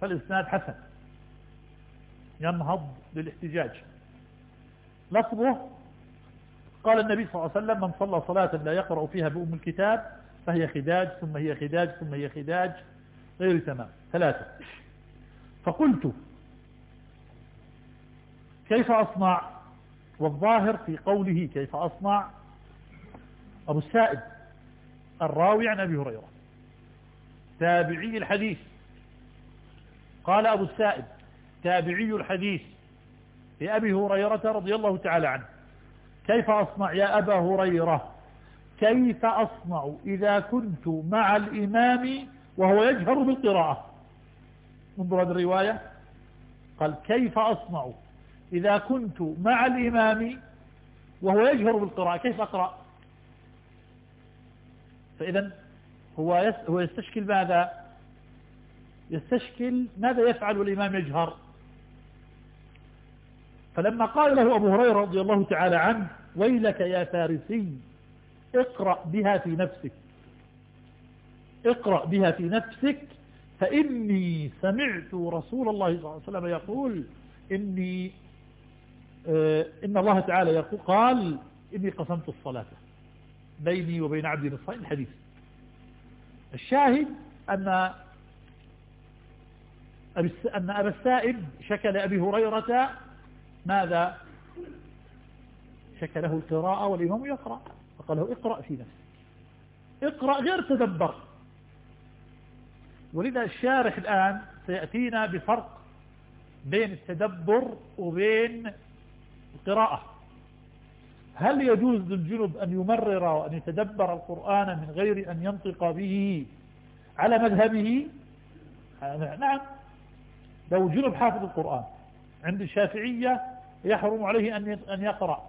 فالإسناد حسن. ينهض للاحتجاج. لفظه قال النبي صلى الله عليه وسلم من صلى صلاة لا يقرأ فيها بأم الكتاب فهي خداج ثم هي خداج ثم هي خداج غير تمام. ثلاثة. فقلت كيف أصنع؟ والظاهر في قوله كيف أصنع؟ أبو السائب الراوي عن أبي هريرة. تابعي الحديث. قال أبو السائب تابعي الحديث. لأبي هريرة رضي الله تعالى عنه. كيف أصنع يا أبا هريرة؟ كيف أصنع إذا كنت مع الإمام وهو يجهر بالقراءة؟ انظر هذه الرواية. قال كيف أصنع إذا كنت مع الإمام وهو يجهر بالقراءة؟ كيف أقرأ؟ فإذا هو هو يستشكل ماذا؟ يستشكل ماذا يفعل والإمام يجهر. فلما قال له أبو هريرة رضي الله تعالى عنه ويلك يا فارسي اقرأ بها في نفسك. اقرأ بها في نفسك فإني سمعت رسول الله صلى الله عليه وسلم يقول إني آه إن الله تعالى يقول قال إني قسمت الصلاة بيني وبين عبدي نصفين. الحديث الشاهد أن أن أبا السائب شكى لأبي هريرة ماذا؟ شكى له القراءة والإمام يقرأ فقال له اقرأ في نفسك. اقرأ غير تدبر. ولذا الشارح الآن سيأتينا بفرق بين التدبر وبين القراءة. هل يجوز للجنب أن يمرر وأن يتدبر القرآن من غير أن ينطق به على مذهبه؟ نعم. لو جنب حافظ القرآن عند الشافعية يحرم عليه أن يقرأ.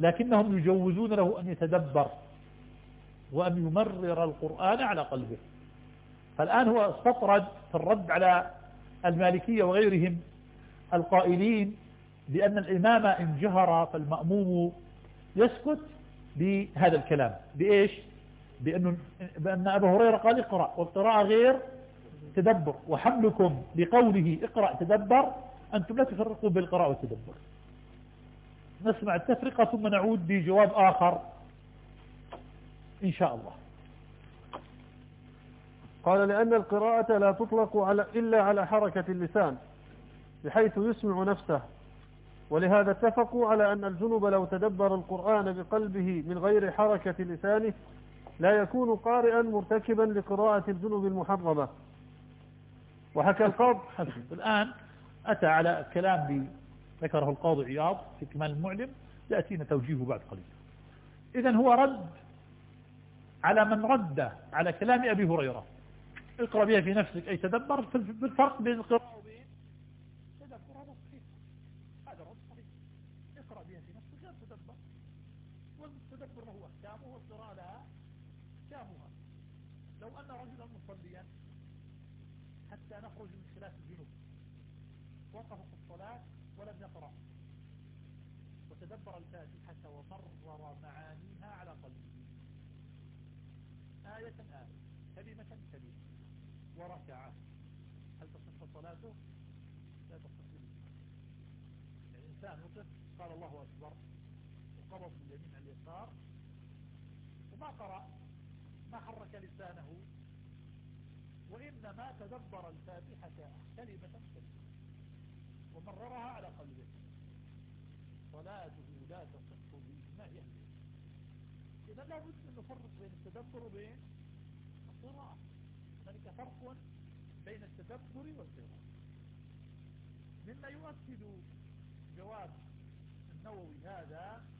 لكنهم يجوزون له أن يتدبر وأن يمرر القرآن على قلبه. فالآن هو استطرد في الرد على المالكية وغيرهم القائلين بأن الإمام إن جهر فالمأموم يسكت بهذا الكلام. بإيش؟ بأنه بأن أبا هريرة قال اقرأ والقراءة غير تدبر. وحملكم بقوله اقرأ تدبر أنتم لا تفرقوا بالقراءة والتدبر. نسمع التفرقة ثم نعود بجواب آخر إن شاء الله. قال لأن القراءة لا تطلق على إلا على حركة اللسان بحيث يسمع نفسه. ولهذا اتفقوا على أن الجنب لو تدبر القرآن بقلبه من غير حركة لسانه لا يكون قارئا مرتكبا لقراءة الجنب المحرمة. وحكى القاضي [laughs] الآن أتى على كلام ذكره القاضي عياض في كمال المعلم يأتينا توجيهه بعد قليل. إذا هو رد على من رد على كلام أبي هريرة. اقرأ بها في نفسك أي تدبر بالفرق بين القراءة وبين تدبر هذا صحيح هذا رد صحيح اقرأ بها في نفسك غير تدبر والتدبر له أحكامه والقراءة لها أحكامها لو أن رجلا مصليا حتى نخرج من خلاف الجنوب. وقف في الصلاة ولم يقرأ وتدبر الفاتحة ومرر معانيها على قلبه. آية آية. كلمة كلمة. وركع. هل تصح صلاته؟ لا تصح. الإنسان وقف قال الله أكبر. وقبض اليسار وما قرأ ما حرك لسانه وإنما تدبر الفاتحة كلمة كلمة ومررها على قلبه. صلاته لا تصح بإجماع أهل إذا لابد أن نفرق بين التدبر وبين القراءة. هناك فرق بين التدبر والقراءة. مما يؤكد جواب النووي هذا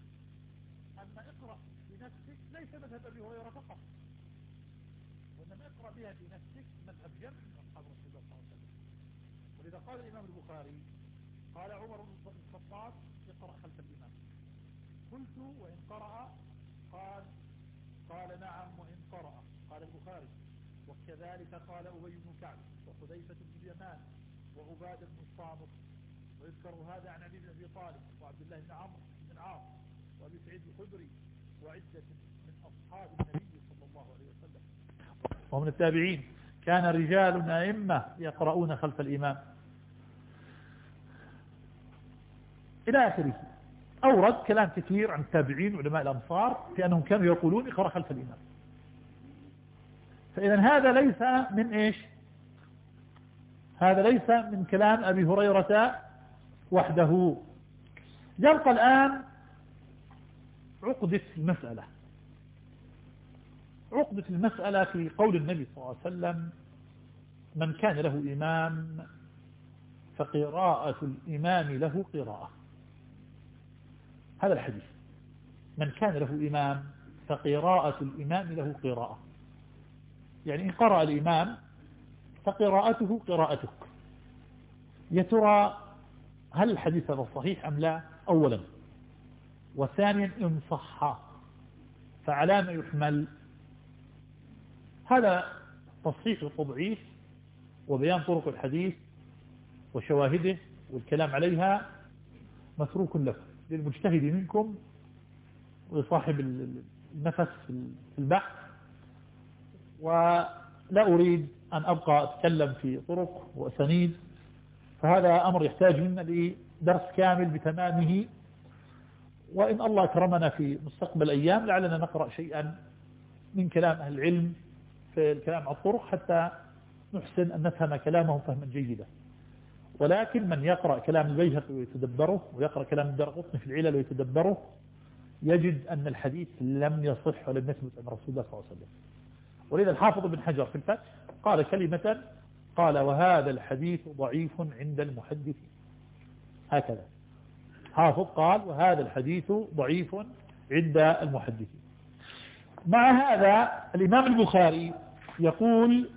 أن اقرأ بنفسك ليس مذهب أبي هريرة فقط. وإنما اقرأ بها بنفسك مذهب جمع من أصحاب رسول الله صلى الله عليه وسلم. ولذا قال الإمام البخاري قال عمر بن الخطاب اقرأ خلف الإمام. قلت وإن قرأ قال قال نعم وإن قرأ. قال البخاري وكذلك قال أبي بن كعب وحذيفة بن اليمان وعبادة بن الصامت. ويذكر هذا عن أبي بن أبي طالب وعبد الله بن عمرو بن العاص. وأبي سعيد الخدري وعدة من أصحاب النبي صلى الله عليه وسلم. ومن التابعين كان رجال أئمة يقرؤون خلف الإمام. إلى آخره. أورد كلام كثير عن التابعين علماء الأمصار في أنهم كانوا يقولون اقرأ خلف الإمام. فإذا هذا ليس من إيش؟ هذا ليس من كلام أبي هريرة وحده. يبقى الآن عقدة المسألة. عقدة المسألة في قول النبي صلى الله عليه وسلم من كان له إمام فقراءة الإمام له قراءة. هذا الحديث. من كان له إمام فقراءة الإمام له قراءة. يعني إن قرأ الإمام فقراءته قراءتك. يا ترى هل الحديث هذا صحيح أم لا؟ أولا. وثانيا إن صح. فعلى ما يحمل. هذا تصحيح وتضعيف وبيان طرق الحديث وشواهده والكلام عليها متروك لكم. للمجتهد منكم وصاحب النفس في البحث. ولا أريد أن أبقى أتكلم في طرق وأسانيد. فهذا أمر يحتاج منا لدرس كامل بتمامه وإن الله أكرمنا في مستقبل أيام لعلنا نقرأ شيئا من كلام أهل العلم في الكلام على الطرق حتى نحسن أن نفهم كلامهم فهما جيدا. ولكن من يقرأ كلام البيهقي ويتدبره ويقرأ كلام الدرقطني في العلل ويتدبره يجد أن الحديث لم يصح ولم يثبت عن رسول الله صلى الله عليه وسلم. ولذا الحافظ بن حجر في الفتح قال كلمة قال وهذا الحديث ضعيف عند المحدثين. هكذا. حافظ قال وهذا الحديث ضعيف عند المحدثين. مع هذا الإمام البخاري يقول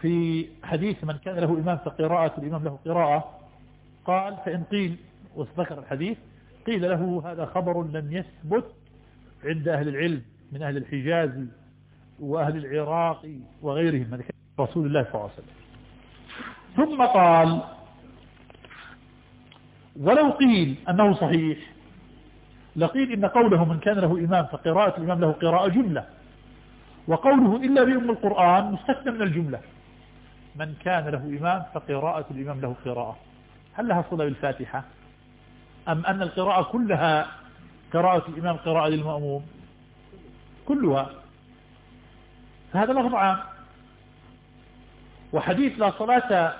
في حديث من كان له إمام فقراءة الإمام له قراءة قال فإن قيل وذكر الحديث قيل له هذا خبر لم يثبت عند أهل العلم من أهل الحجاز وأهل العراق وغيرهم من رسول الله صلى الله عليه وسلم. ثم قال ولو قيل أنه صحيح لقيل إن قوله من كان له إمام فقراءة الإمام له قراءة جملة. وقوله إلا بأم القرآن مستثنى من الجملة. من كان له إمام فقراءة الإمام له قراءة. هل لها صلة بالفاتحة؟ أم أن القراءة كلها قراءة الإمام قراءة للمأموم؟ كلها. هذا لفظ عام. وحديث لا صلاة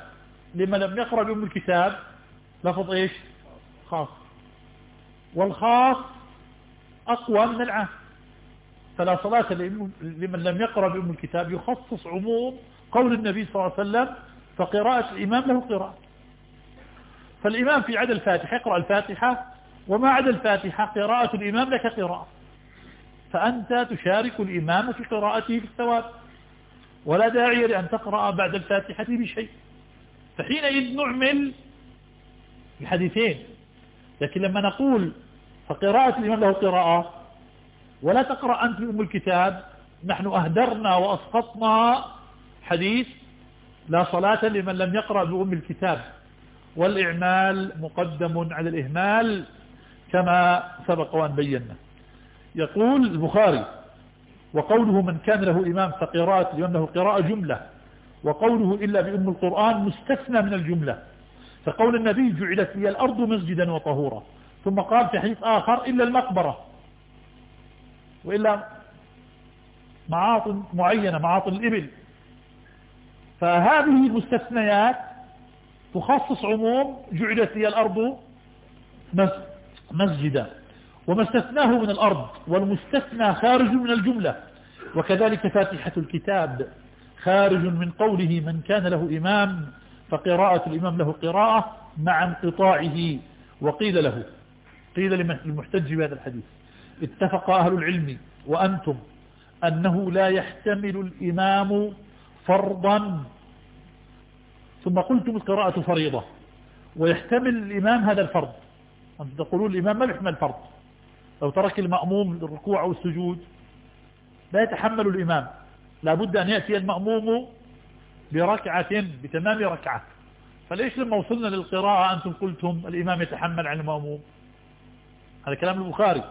لمن لم يقرأ بأم الكتاب لفظ إيش؟ خاص. والخاص أقوى من العام. فلا صلاة لمن لم يقرأ بأم الكتاب يخصص عموم قول النبي صلى الله عليه وسلم فقراءة الإمام له قراءة. فالإمام في عدد الفاتحة يقرأ الفاتحة وما عدا الفاتحة قراءة الإمام لك قراءة. فأنت تشارك الإمام في قراءته في الثواب. ولا داعي لأن تقرأ بعد الفاتحة بشيء. فحينئذ نعمل الحديثين لكن لما نقول فقراءة الإمام له قراءة ولا تقرأ أنت بأم الكتاب نحن أهدرنا وأسقطنا حديث لا صلاة لمن لم يقرأ بأم الكتاب. والإعمال مقدم على الإهمال كما سبق وأن بينا. يقول البخاري وقوله من كان له إمام فقراءة له قراءة جملة وقوله إلا بأم القرآن مستثنى من الجملة. فقول النبي جعلت لي الأرض مسجدا وطهورا. ثم قال في حديث آخر إلا المقبرة. وإلا معاطن معينة معاطن الإبل. فهذه المستثنيات تخصص عموم جعلت لي الأرض مسجدا. وما استثناه من الأرض والمستثنى خارج من الجملة. وكذلك فاتحة الكتاب خارج من قوله من كان له إمام فقراءة الإمام له قراءة مع انقطاعه وقيل له قيل للمحتج بهذا الحديث اتفق أهل العلم وأنتم أنه لا يحتمل الإمام فرضا. ثم قلتم القراءة فريضة ويحتمل الإمام هذا الفرض. أنتم تقولون الإمام ما يحمل فرض لو ترك المأموم الركوع أو السجود لا يتحمل الإمام. لابد أن يأتي المأموم بركعة بتمام ركعة. فليش لما وصلنا للقراءة أنتم قلتم الإمام يتحمل عن المأموم؟ هذا كلام البخاري.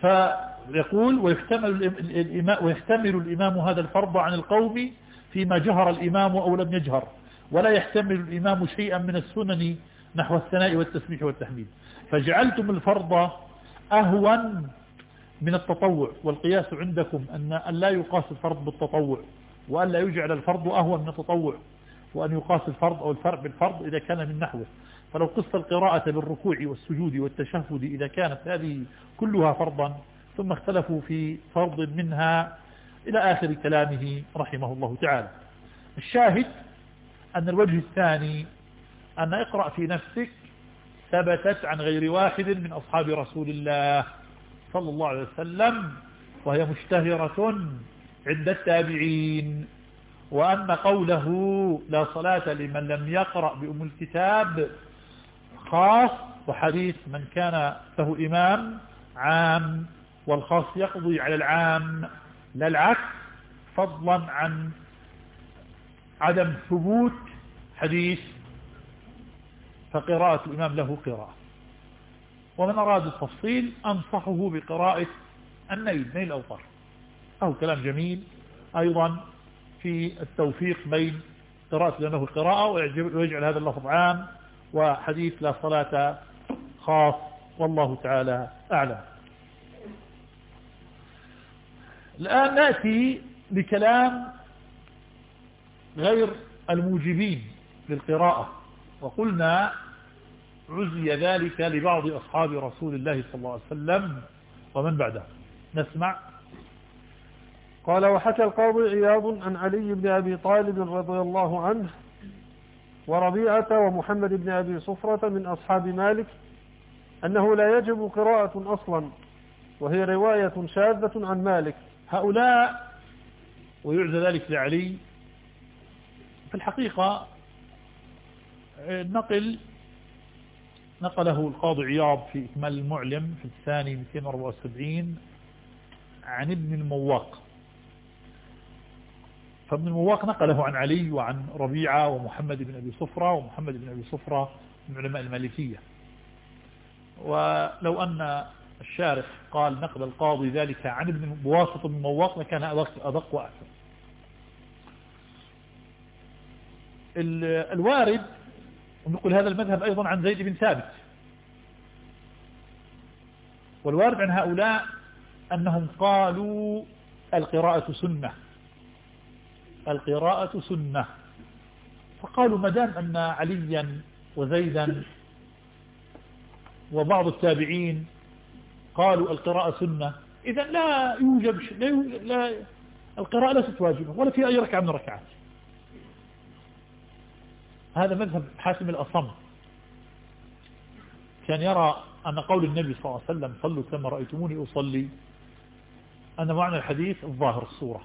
فيقول ويحتمل الإمام, ويحتمل الإمام هذا الفرض عن القوم فيما جهر الإمام أو لم يجهر. ولا يحتمل الإمام شيئا من السنن نحو الثناء والتسبيح والتحميد. فجعلتم الفرض أهون من التطوع والقياس عندكم أن لا يقاس الفرض بالتطوع وأن لا يجعل الفرض أهون من التطوع وأن يقاس الفرض أو الفرق بالفرض إذا كان من نحوه. فلو قص القراءة بالركوع والسجود والتشهد إذا كانت هذه كلها فرضا ثم اختلفوا في فرض منها إلى آخر كلامه رحمه الله تعالى. الشاهد أن الوجه الثاني أن اقرأ في نفسك ثبتت عن غير واحد من أصحاب رسول الله صلى الله عليه وسلم وهي مشتهرة عند التابعين. وأن قوله لا صلاة لمن لم يقرأ بأم الكتاب خاص وحديث من كان له إمام عام والخاص يقضي على العام لا العكس فضلا عن عدم ثبوت حديث فقراءة الإمام له قراءة. ومن أراد التفصيل أنصحه بقراءة النيل نيل الأوطار. أو كلام جميل أيضا في التوفيق بين قراءة له قراءة ويجعل هذا اللفظ عام وحديث لا صلاة خاص والله تعالى أعلم. الآن نأتي بكلام غير الموجبين للقراءة. وقلنا عزي ذلك لبعض أصحاب رسول الله صلى الله عليه وسلم ومن بعده؟ نسمع. قال وحكى القاضي عياض عن علي بن أبي طالب رضي الله عنه وربيعة ومحمد بن أبي صفرة من أصحاب مالك أنه لا يجب قراءة أصلا وهي رواية شاذة عن مالك. هؤلاء ويعزى ذلك لعلي في الحقيقة نقل نقله القاضي عياض في إكمال المعلم في الثاني 274 عن ابن المواق فابن المواق نقله عن علي وعن ربيعة ومحمد بن أبي صفرة ومحمد بن أبي صفرة من علماء المالكية. ولو أن الشارح قال نقل القاضي ذلك عن ابن بواسطة من مواق لكان أدق, أدق وأحسن. الوارد ونقول هذا المذهب أيضا عن زيد بن ثابت. والوارد عن هؤلاء أنهم قالوا القراءة سنة. القراءة سنة. فقالوا مدام أن عليا وزيدا وبعض التابعين قالوا القراءة سنة إذا لا يوجب لا, لا القراءة ليست واجبة ولا في أي ركعة من الركعات. هذا مذهب حاسم الأصم. كان يرى أن قول النبي صلى الله عليه وسلم صلوا كما رأيتموني أصلي. أن معنى الحديث الظاهر الصورة.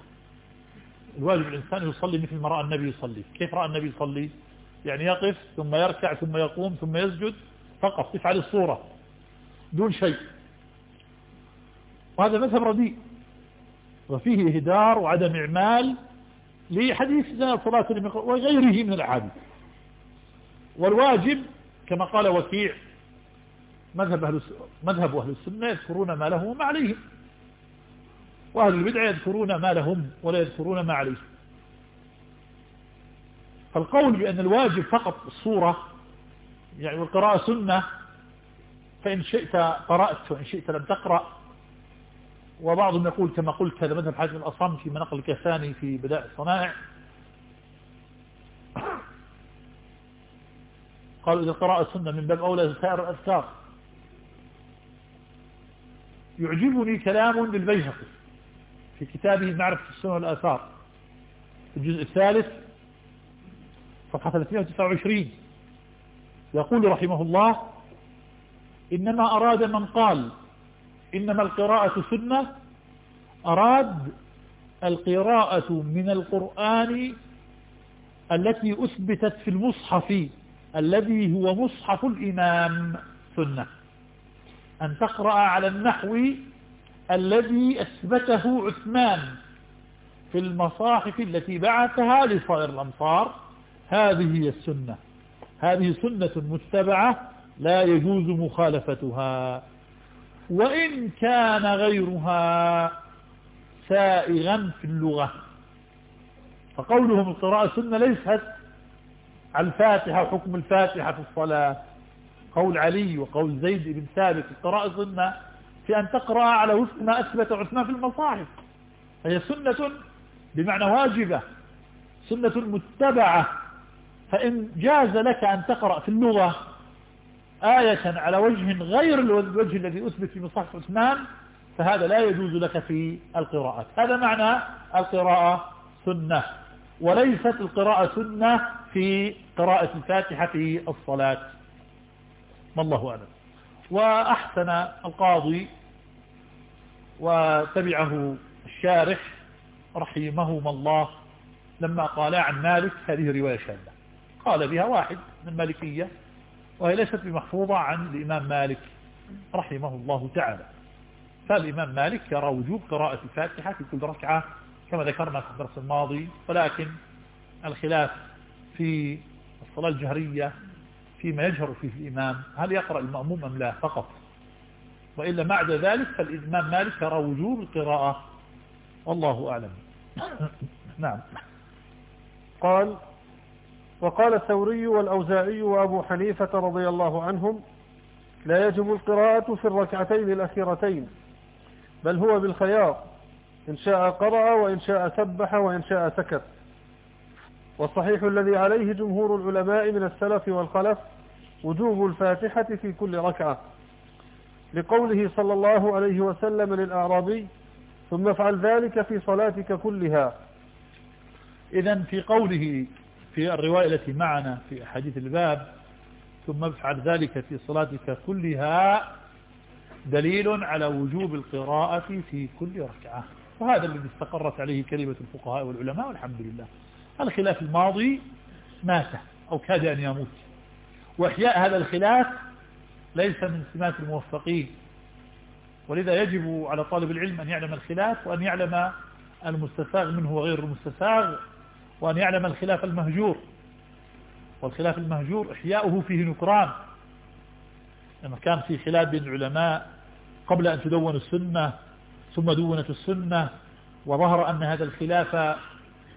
الواجب الإنسان يصلي مثل ما رأى النبي يصلي. كيف رأى النبي يصلي؟ يعني يقف ثم يركع ثم يقوم ثم يسجد فقط تفعل الصورة. دون شيء. وهذا مذهب رديء. وفيه إهدار وعدم إعمال لحديث صلاة وغيره من الأحاديث. والواجب كما قال وكيع مذهب أهل مذهب أهل السنة يذكرون ما له وما عليهم. وأهل البدع يذكرون ما لهم ولا يذكرون ما عليهم. فالقول بأن الواجب فقط الصورة يعني والقراءة سنة فإن شئت قرأت وإن شئت لم تقرأ. وبعضهم يقول كما قلت هذا مذهب حاجم الأصم في منقل الكثاني في بدائع الصنائع. قالوا إذا القراءة سنة من باب أولى سائر الأذكار. يعجبني كلام للبيهقي في كتابه معرفة السنة والآثار. في الجزء الثالث صفحة 329 يقول رحمه الله إنما أراد من قال إنما القراءة سنة أراد القراءة من القرآن التي أثبتت في المصحف الذي هو مصحف الإمام. سنة. أن تقرأ على النحو الذي أثبته عثمان في المصاحف التي بعثها لصائر الأمصار هذه هي السنة. هذه سنة متبعة لا يجوز مخالفتها. وإن كان غيرها سائغا في اللغة. فقولهم القراءة سنة ليست الفاتحة وحكم الفاتحة في الصلاة. قول علي وقول زيد بن ثابت القراءة سنة في أن تقرأ على وفق ما أثبت عثمان في المصاحف. فهي سنة بمعنى واجبة سنة متبعة. فإن جاز لك أن تقرأ في اللغة آية على وجه غير الوجه الذي أثبت في مصحف عثمان فهذا لا يجوز لك في القراءات هذا معنى القراءة سنة وليست القراءة سنة في قراءة الفاتحة في الصلاة. ما الله أعلم. وأحسن القاضي وتبعه الشارح رحمهما الله لما قال عن مالك هذه رواية شاذة قال بها واحد من المالكية وهي ليست بمحفوظة عن الإمام مالك رحمه الله تعالى. فالإمام مالك يرى وجوب قراءة الفاتحة في كل ركعة كما ذكرنا في الدرس الماضي ولكن الخلاف في الصلاة الجهرية فيما يجهر فيه الإمام هل يقرأ المأموم أم لا فقط؟ وإلا بعد ذلك فالإمام مالك يرى وجوب القراءة. والله أعلم. [coughs] نعم. قال وقال الثوري والأوزاعي وأبو حنيفة رضي الله عنهم لا يجب القراءة في الركعتين الأخيرتين بل هو بالخيار إن شاء قرأ وإن شاء سبح وإن شاء سكت. والصحيح الذي عليه جمهور العلماء من السلف والخلف وجوب الفاتحة في كل ركعة. لقوله صلى الله عليه وسلم للأعرابي ثم افعل ذلك في صلاتك كلها. إذا في قوله في الرواية التي معنا في حديث الباب ثم افعل ذلك في صلاتك كلها دليل على وجوب القراءة في كل ركعة. وهذا الذي استقرت عليه كلمة الفقهاء والعلماء والحمد لله. الخلاف الماضي مات أو كاد أن يموت. وإحياء هذا الخلاف ليس من سمات الموفقين. ولذا يجب على طالب العلم أن يعلم الخلاف وأن يعلم المستساغ منه وغير المستساغ وأن يعلم الخلاف المهجور. والخلاف المهجور إحياؤه فيه نكران. لما كان في خلاف بين العلماء قبل أن تدون السنة ثم دونت السنة وظهر أن هذا الخلاف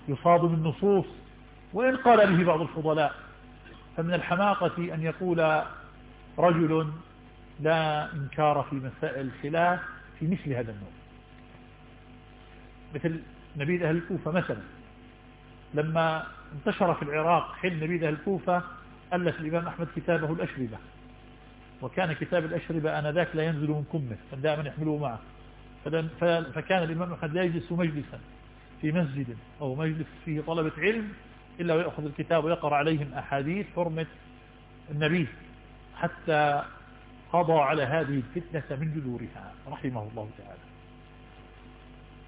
يصاد من نصوص وإن قال به بعض الفضلاء فمن الحماقة أن يقول رجل لا إنكار في مسائل الخلاف في مثل هذا النوع. مثل نبيذ أهل الكوفة مثلا لما انتشر في العراق حين نبيذ أهل الكوفة ألف الإمام أحمد كتابه الأشربة. وكان كتاب الأشربة آنذاك لا ينزل من كمه كان دائما يحمله معه فكان الإمام أحمد لا يجلس مجلسا. في مسجد أو مجلس فيه طلبة علم إلا ويأخذ الكتاب ويقرأ عليهم أحاديث حرمة النبي حتى قضى على هذه الفتنة من جذورها رحمه الله تعالى.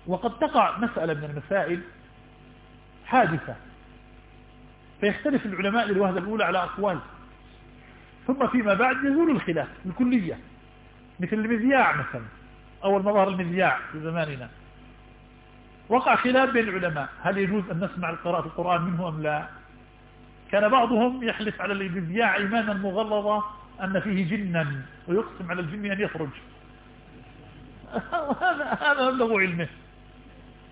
وقد تقع مسألة من المسائل حادثة فيختلف العلماء للوهدة الأولى على أقوال ثم فيما بعد يزول الخلاف الكلية مثل المذياع مثلا أول ما ظهر المذياع في زماننا. وقع خلاف بين العلماء. هل يجوز أن نسمع قراءة القرآن منه أم لا؟ كان بعضهم يحلف على المذياع إيمانا مغلظة أن فيه جنا ويقسم على الجن أن يخرج. [laughs] هذا هذا مبلغ علمه.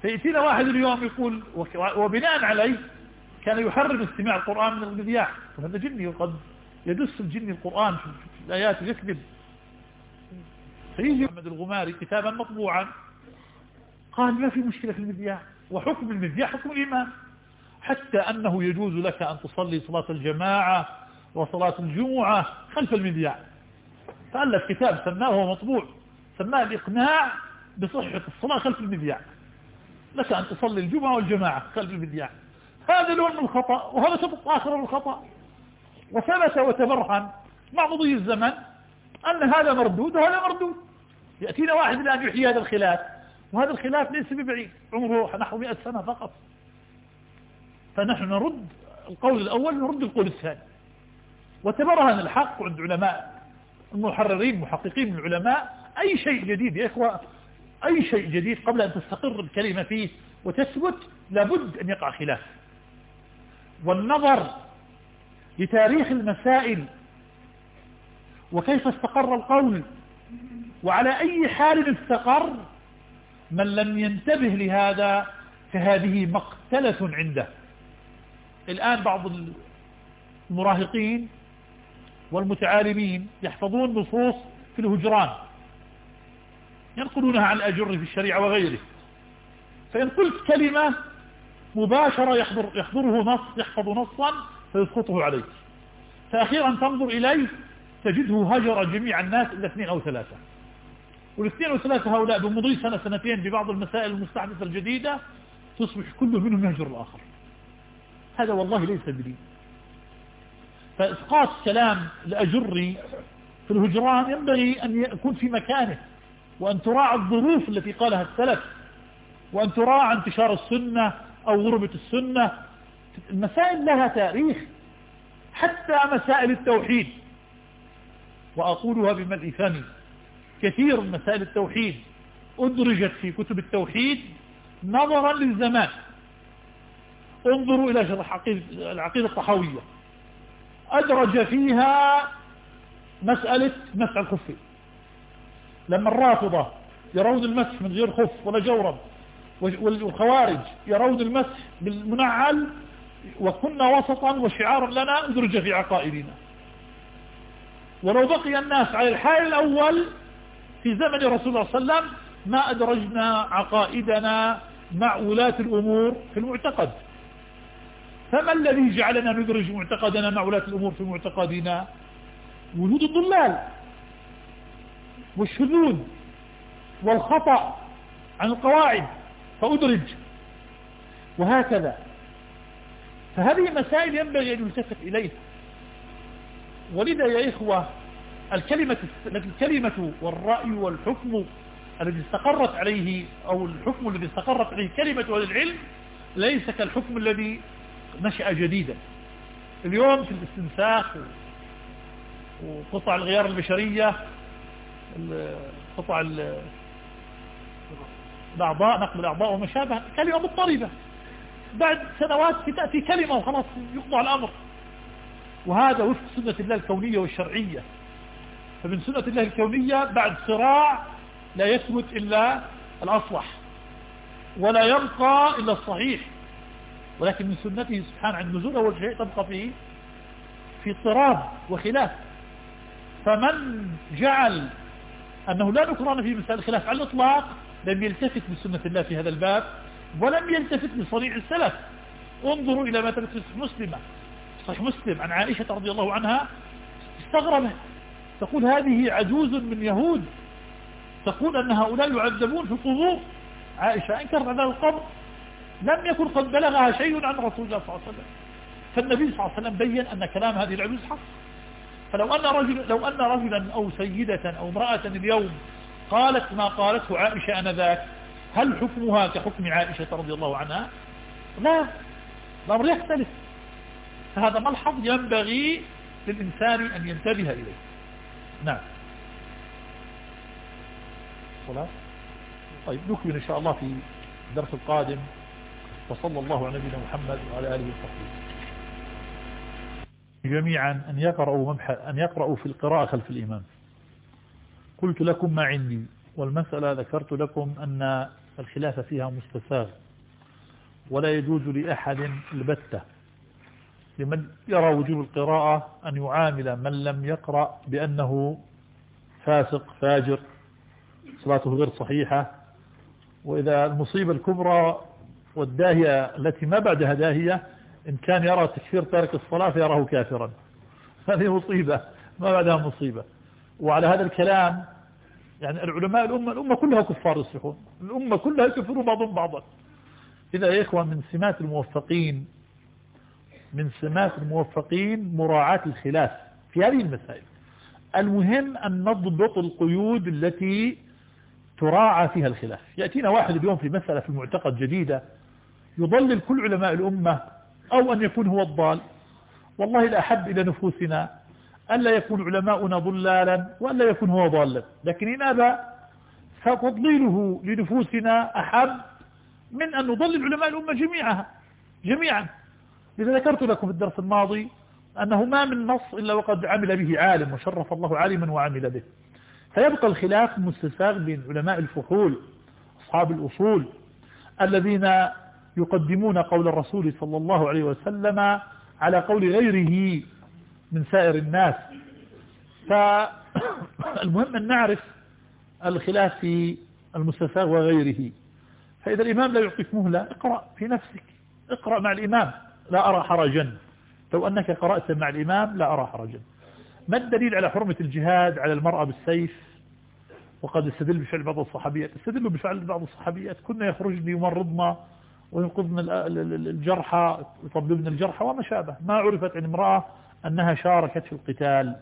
فيأتينا واحد اليوم يقول وبناء عليه كان يحرم استماع القرآن من المذياع. وهذا جني وقد يدس الجني القرآن في الآيات ويكذب. فيجي محمد الغماري كتابا مطبوعا قال ما في مشكلة في المذياع؟ وحكم المذياع حكم الإمام حتى أنه يجوز لك أن تصلي صلاة الجماعة وصلاة الجمعة خلف المذياع. فألف كتاب سماه هو مطبوع. سماه الإقناع بصحة الصلاة خلف المذياع. لك أن تصلي الجمعة والجماعة خلف المذياع. هذا لون من الخطأ وهذا سبق آخر من الخطأ. وثبت وتبرهن مع مضي الزمن أن هذا مردود وهذا مردود. يأتينا واحد الآن يحيي هذا الخلاف. وهذا الخلاف ليس ببعيد. عمره نحو مئة سنة فقط. فنحن نرد القول الأول نرد القول الثاني. وتبرهن الحق عند علماء المحررين المحققين من العلماء أي شيء جديد يا إخوة أي شيء جديد قبل أن تستقر الكلمة فيه وتثبت لابد أن يقع خلاف. والنظر لتاريخ المسائل وكيف استقر القول وعلى أي حال استقر من لم ينتبه لهذا فهذه مقتلة عنده. الآن بعض المراهقين والمتعالمين يحفظون نصوص في الهجران ينقلونها عن الأجر في الشريعة وغيره. فإن قلت كلمة مباشرة يحضر يحضره نص يحفظ نصا فيسقطه عليك. فأخيرا تنظر إليه تجده هجر جميع الناس إلا اثنين أو ثلاثة. والإثنين أو ثلاثة هؤلاء بمضي سنة سنتين ببعض المسائل المستحدثة الجديدة تصبح كل منهم يهجر الآخر. هذا والله ليس بدين. فإسقاط كلام الأجري في الهجران ينبغي أن يكون في مكانه وأن تراعى الظروف التي قالها السلف وأن تراعى انتشار السنة أو غربة السنة. المسائل لها تاريخ حتى مسائل التوحيد. وأقولها بملء فمي. كثير من مسائل التوحيد أدرجت في كتب التوحيد نظرا للزمان. انظروا إلى شرح العقيدة الطحاوية. أدرج فيها مسألة مسح الخفين لما الرافضة يرون المسح من غير خف ولا جورب والخوارج يرون المسح بالمنعل وكنا وسطا وشعارا لنا أدرج في عقائدنا. ولو بقي الناس على الحال الأول في زمن رسول الله صلى الله عليه وسلم ما أدرجنا عقائدنا مع ولاة الأمور في المعتقد. فما الذي جعلنا ندرج معتقدنا مع ولاة الأمور في معتقدنا؟ وجود الضلال والشذوذ والخطأ عن القواعد فأدرج. وهكذا. فهذه مسائل ينبغي أن يلتفت إليها. ولذا يا إخوة الكلمة, الكلمة والرأي والحكم الذي استقرت عليه أو الحكم الذي استقرت عليه كلمة أهل العلم ليس كالحكم الذي نشأ جديدا. اليوم في الاستنساخ وقطع الغيار البشرية قطع الأعضاء نقل الأعضاء وما شابه كلمة مضطربة بعد سنوات تأتي كلمة وخلاص يقضع الأمر. وهذا وفق سنة الله الكونية والشرعية. فمن سنة الله الكونية بعد صراع لا يثبت إلا الأصلح ولا يبقى إلا الصحيح. ولكن من سنته سبحانه عند نزول أول شيء تبقى فيه في اضطراب وخلاف. فمن جعل أنه لا نكران في مسائل الخلاف على الإطلاق لم يلتفت بسنة الله في هذا الباب ولم يلتفت لصريع السلف. انظروا إلى ما ثبت مسلمة صحيح مسلم عن عائشة رضي الله عنها استغربت. تقول هذه عجوز من يهود. تقول أن هؤلاء يعذبون في القبور. عائشة أنكر على القبر لم يكن قد بلغها شيء عن رسول الله صلى الله عليه وسلم. فالنبي صلى الله عليه وسلم بين أن كلام هذه العجوز حق. فلو أن رجل لو أن رجلا أو سيدة أو امرأة اليوم قالت ما قالته عائشة أنذاك هل حكمها كحكم عائشة رضي الله عنها؟ لا الأمر يختلف. فهذا ملحظ ينبغي للإنسان أن ينتبه إليه. نعم. صلاة طيب نكمل إن شاء الله في الدرس القادم. وصلى الله على نبينا محمد وعلى آله وصحبه. جميعا أن يقرأوا, أن يقرأوا في القراءة خلف الإمام. قلت لكم ما عندي والمسألة ذكرت لكم أن الخلاف فيها مستساغ ولا يجوز لأحد البتة. لمن يرى وجوب القراءة أن يعامل من لم يقرأ بأنه فاسق فاجر. صلاته غير صحيحة. وإذا المصيبة الكبرى والداهية التي ما بعدها داهية إن كان يرى تكفير تارك الصلاة فيراه كافرا. هذه مصيبة ما بعدها مصيبة. وعلى هذا الكلام يعني العلماء الأمة الأمة كلها كفار يصلحون. الأمة كلها يكفرون بعضهم بعضا. إذا يا إخوة من سمات الموفقين من سمات الموفقين مراعاة الخلاف في هذه المسائل. المهم أن نضبط القيود التي تراعى فيها الخلاف. يأتينا واحد اليوم في مسألة في المعتقد جديدة يضلل كل علماء الأمة أو أن يكون هو الضال. والله الأحب إلى نفوسنا ألا يكون علماؤنا ضلالا وألا يكون هو ضالا. لكن إن أبى فتضليله لنفوسنا أحب من أن نضلل علماء الأمة جميعها جميعا. إذا ذكرت لكم في الدرس الماضي أنه ما من نص إلا وقد عمل به عالم وشرف الله عالما وعمل به. فيبقى الخلاف مستساغ بين علماء الفحول أصحاب الأصول الذين يقدمون قول الرسول صلى الله عليه وسلم على قول غيره من سائر الناس. فالمهم أن نعرف الخلاف في المستساغ وغيره. فإذا الإمام لا يعطيك مهلة اقرأ في نفسك اقرأ مع الإمام. لا أرى حرجا. لو أنك قرأت مع الإمام لا أرى حرجا. ما الدليل على حرمة الجهاد على المرأة بالسيف؟ وقد استدل بفعل بعض الصحابيات. استدلوا بفعل بعض الصحابيات. كنا يخرجن يمرضنا وينقذن الجرحى يطببن الجرحى وما شابه. ما عرفت عن امرأة أنها شاركت في القتال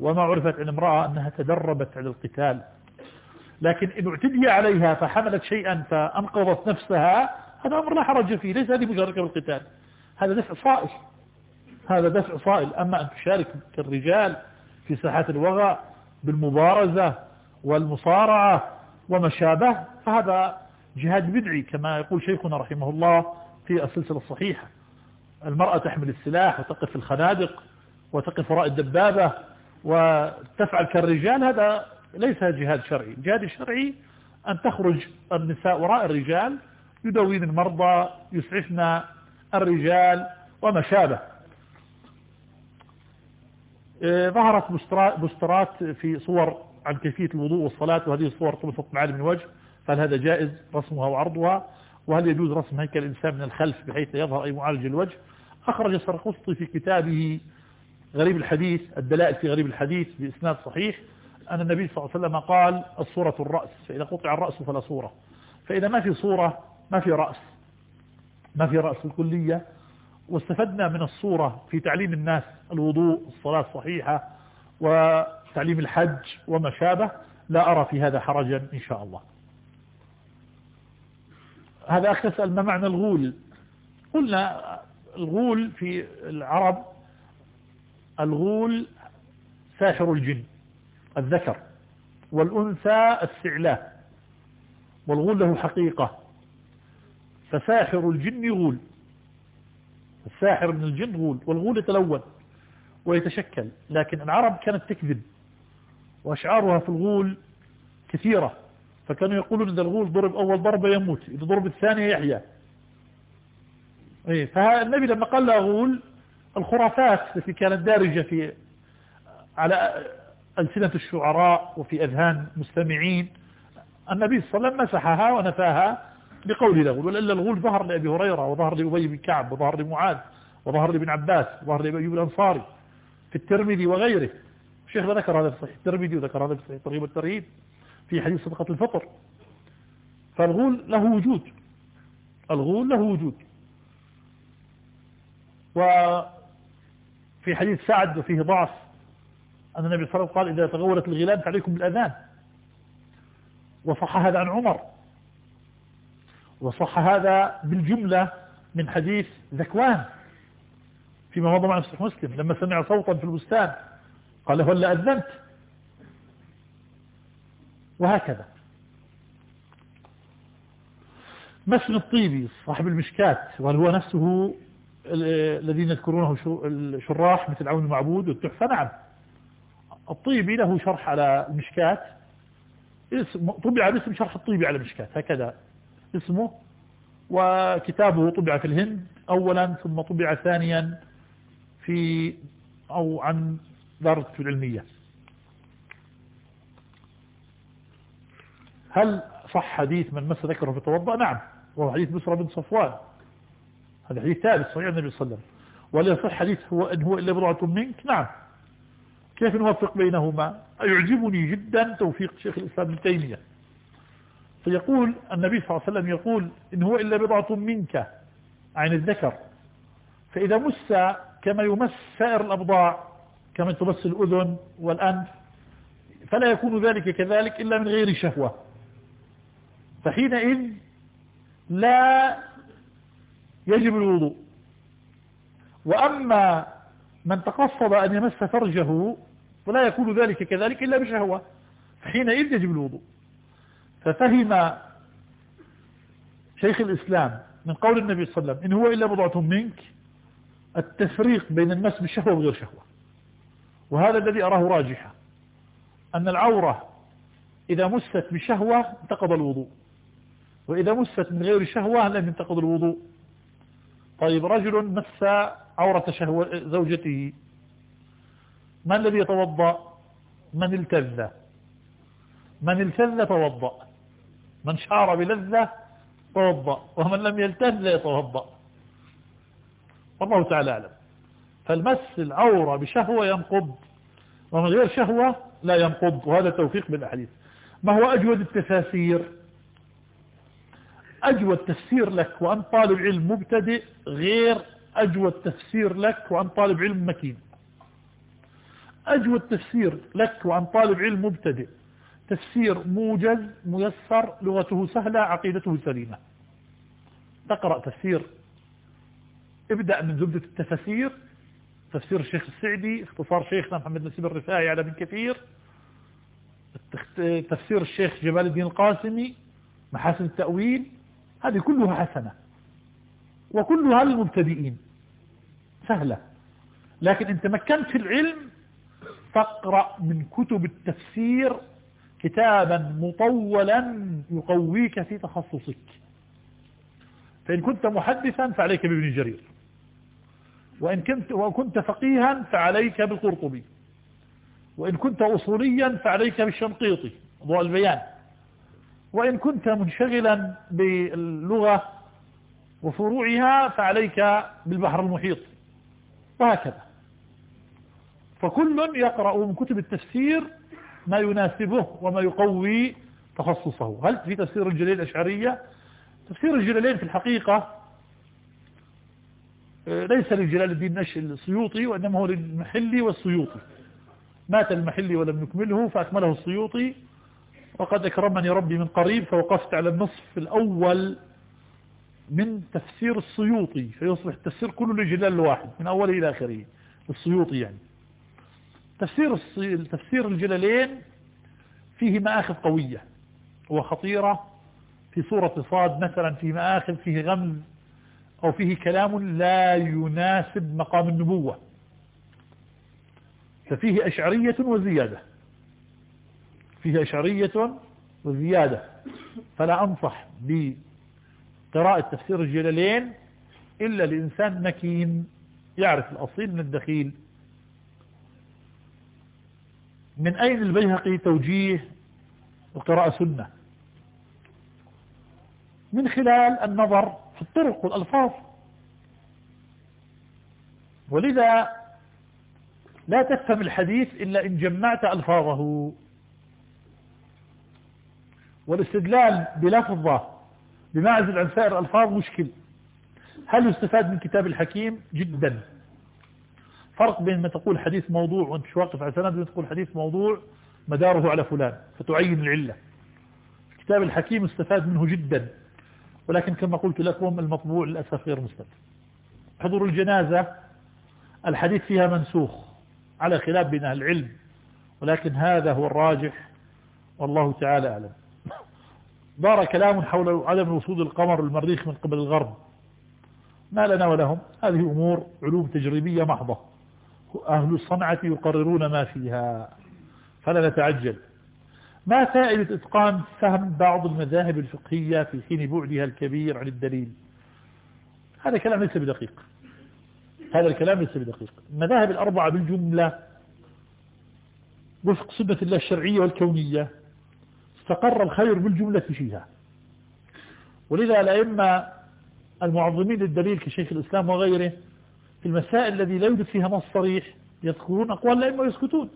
وما عرفت عن امرأة أنها تدربت على القتال. لكن إن اعتدي عليها فحملت شيئا فأنقذت نفسها هذا أمر لا حرج فيه. ليس هذه مشاركة بالقتال هذا دفع صائل هذا دفع صائل أما أن تشارك كالرجال في ساحات الوغى بالمبارزة والمصارعة وما شابه فهذا جهاد بدعي كما يقول شيخنا رحمه الله في السلسلة الصحيحة. المرأة تحمل السلاح وتقف في الخنادق وتقف وراء الدبابة وتفعل كالرجال هذا ليس جهاد شرعي. الجهاد الشرعي أن تخرج النساء وراء الرجال يدوين المرضى يسعفن الرجال وما شابه إيه، ظهرت بوسترات في صور عن كيفية الوضوء والصلاة وهذه الصور طلفت معالم الوجه فهل هذا جائز؟ رسمها وعرضها. وهل يجوز رسم هيكل الإنسان من الخلف بحيث يظهر أي معالج الوجه أخرج السرقسطي في كتابه غريب الحديث الدلائل في غريب الحديث بإسناد صحيح أن النبي صلى الله عليه وسلم قال الصورة الرأس فإذا قطع الرأس فلا صورة فإذا ما في صورة ما في رأس. ما في رأس الكلية واستفدنا من الصورة في تعليم الناس الوضوء الصلاة الصحيحة وتعليم الحج وما شابه لا أرى في هذا حرجا إن شاء الله. هذا أخ يسأل ما معنى الغول؟ قلنا الغول في العرب الغول ساحر الجن الذكر والأنثى السعلاء والغول له حقيقة. فساحر الجن غول الساحر من الجن غول والغول يتلون ويتشكل. لكن العرب كانت تكذب وأشعارها في الغول كثيرة. فكانوا يقولون إذا الغول ضرب أول ضربة يموت إذا ضرب الثانية يحيا. إيه فالنبي لما قال له غول الخرافات التي كانت دارجة في على ألسنة الشعراء وفي أذهان مستمعين النبي صلى الله عليه وسلم مسحها ونفاها بقوله له ولأن الغول ظهر لأبي هريرة وظهر لأبي بن كعب وظهر لمعاذ وظهر لابن عباس وظهر لأبي الأنصاري في الترمذي وغيره. الشيخ ذكر هذا في صحيح الترمذي وذكر هذا في صحيح ترغيب الترهيب في حديث صدقة الفطر. فالغول له وجود الغول له وجود. وفي حديث سعد وفيه ضعف أن النبي صلى الله عليه وسلم قال إذا تغولت الغلاب فعليكم بالأذان وصح هذا عن عمر. وصح هذا بالجملة من حديث ذكوان فيما مضى مع صحيح مسلم. لما سمع صوتا في البستان قال له هلا أذنت. وهكذا. مسلم الطيبي صاحب المشكات وهل هو نفسه الذين يذكرونه الشراح مثل عون المعبود والتحفة؟ نعم. الطيبي له شرح على المشكات. طبع باسم شرح الطيبي على المشكات. هكذا اسمه وكتابه طبع في الهند أولا ثم طبع ثانيا في أو عن دار العلمية. هل صح حديث من مس ذكره فتوضأ نعم وهو حديث بسرى بن صفوان. هذا حديث ثالث صحيح النبي صلى الله عليه وسلم. ولا يصح حديث هو إن هو إلا بضعة منك؟ نعم. كيف نوفق بينهما؟ يعجبني جدا توفيق شيخ الإسلام ابن تيمية. فيقول النبي صلى الله عليه وسلم يقول إن هو إلا بضعة منك عن الذكر فإذا مس كما يمس سائر الأبضاع كما تمس الأذن والأنف فلا يكون ذلك كذلك إلا من غير شهوة. فحينئذ لا يجب الوضوء. وأما من تقصد أن يمس فرجه فلا يكون ذلك كذلك إلا بشهوة. فحينئذ يجب الوضوء. ففهم شيخ الإسلام من قول النبي صلى الله عليه وسلم إن هو إلا بضعة منك التفريق بين المس بالشهوة وغير شهوة. وهذا الذي أراه راجحا أن العورة إذا مست بشهوة انتقض الوضوء وإذا مست من غير شهوة لم ينتقض الوضوء. طيب رجل مس عورة شهوة زوجته من الذي يتوضأ؟ من التذ من التذ توضأ. من شعر بلذة توضأ ومن لم يلتذ يتوضأ. والله تعالى أعلم. فالمس العورة بشهوة ينقض ومن غير شهوة لا ينقض وهذا توفيق بالأحاديث ما هو أجود التفاسير؟ أجود تفسير لك وأن طالب علم مبتدئ غير أجود تفسير لك وأن طالب علم مكين. أجود تفسير لك وأن طالب علم مبتدئ. تفسير موجز ميسر لغته سهلة عقيدته سليمة. تقرأ تفسير. ابدأ من زبدة التفسير. تفسير الشيخ السعدي اختصار شيخنا محمد نسيب الرفاعي على ابن كثير. تفسير الشيخ جمال الدين القاسمي محاسن التأويل. هذه كلها حسنة. وكلها للمبتدئين. سهلة. لكن إن تمكنت في العلم فاقرأ من كتب التفسير كتابا مطولا يقويك في تخصصك. فإن كنت محدثا فعليك بابن جرير. وإن كنت, وكنت فقيها فعليك بالقرطبي. وإن كنت أصوليا فعليك بالشنقيطي. ضوء البيان. وإن كنت منشغلا باللغة وفروعها فعليك بالبحر المحيط. وهكذا. فكل يقرأ من كتب التفسير ما يناسبه وما يقوي تخصصه. هل في تفسير الجليل الأشعرية؟ تفسير الجلالين في الحقيقة آه، ليس لجلال الدين نشء السيوطي وإنما هو للمحلي والسيوطي. مات المحلي ولم يكمله فأكمله السيوطي. وقد أكرمني ربي من قريب فوقفت على النصف الأول من تفسير السيوطي. فيصبح التفسير كله لجلال الواحد من أوله إلى آخره السيوطي يعني. تفسير تفسير الجلالين فيه مآخذ قوية. وخطيرة في سورة صاد مثلا في مآخذ فيه غمز أو فيه كلام لا يناسب مقام النبوة. ففيه أشعرية وزيادة. فيه أشعرية وزيادة. فلا أنصح بقراءة تفسير الجلالين إلا لإنسان مكين يعرف الأصيل من الدخيل. من أين البيهقي توجيه وقراءة سنة؟ من خلال النظر في الطرق والألفاظ. ولذا لا تفهم الحديث إلا إن جمعت ألفاظه. والاستدلال بلفظة بمعزل عن سائر الألفاظ مشكل. هل يستفاد من كتاب الحكيم؟ جدا. فرق بين ما تقول حديث موضوع وأنت واقف على سند وانت تقول حديث موضوع مداره على فلان فتعين العلة. كتاب الحكيم استفاد منه جدا ولكن كما قلت لكم المطبوع للأسف غير مستفاد حضور الجنازة الحديث فيها منسوخ على خلاف بين العلم ولكن هذا هو الراجح والله تعالى أعلم. دار كلام حول عدم وصول القمر المريخ من قبل الغرب. ما لنا ولهم؟ هذه أمور علوم تجريبية محضة. أهل الصنعة يقررون ما فيها. فلا نتعجل. ما فائدة إتقان فهم بعض المذاهب الفقهية في حين بعدها الكبير عن الدليل؟ هذا كلام ليس بدقيق. هذا الكلام ليس بدقيق. المذاهب الأربعة بالجملة وفق سنة الله الشرعية والكونية استقر الخير بالجملة فيها ولذا الأئمة المعظمين للدليل كشيخ الإسلام وغيره في المسائل الذي لا يوجد فيها نص صريح يذكرون أقوال الأئمة ويسكتون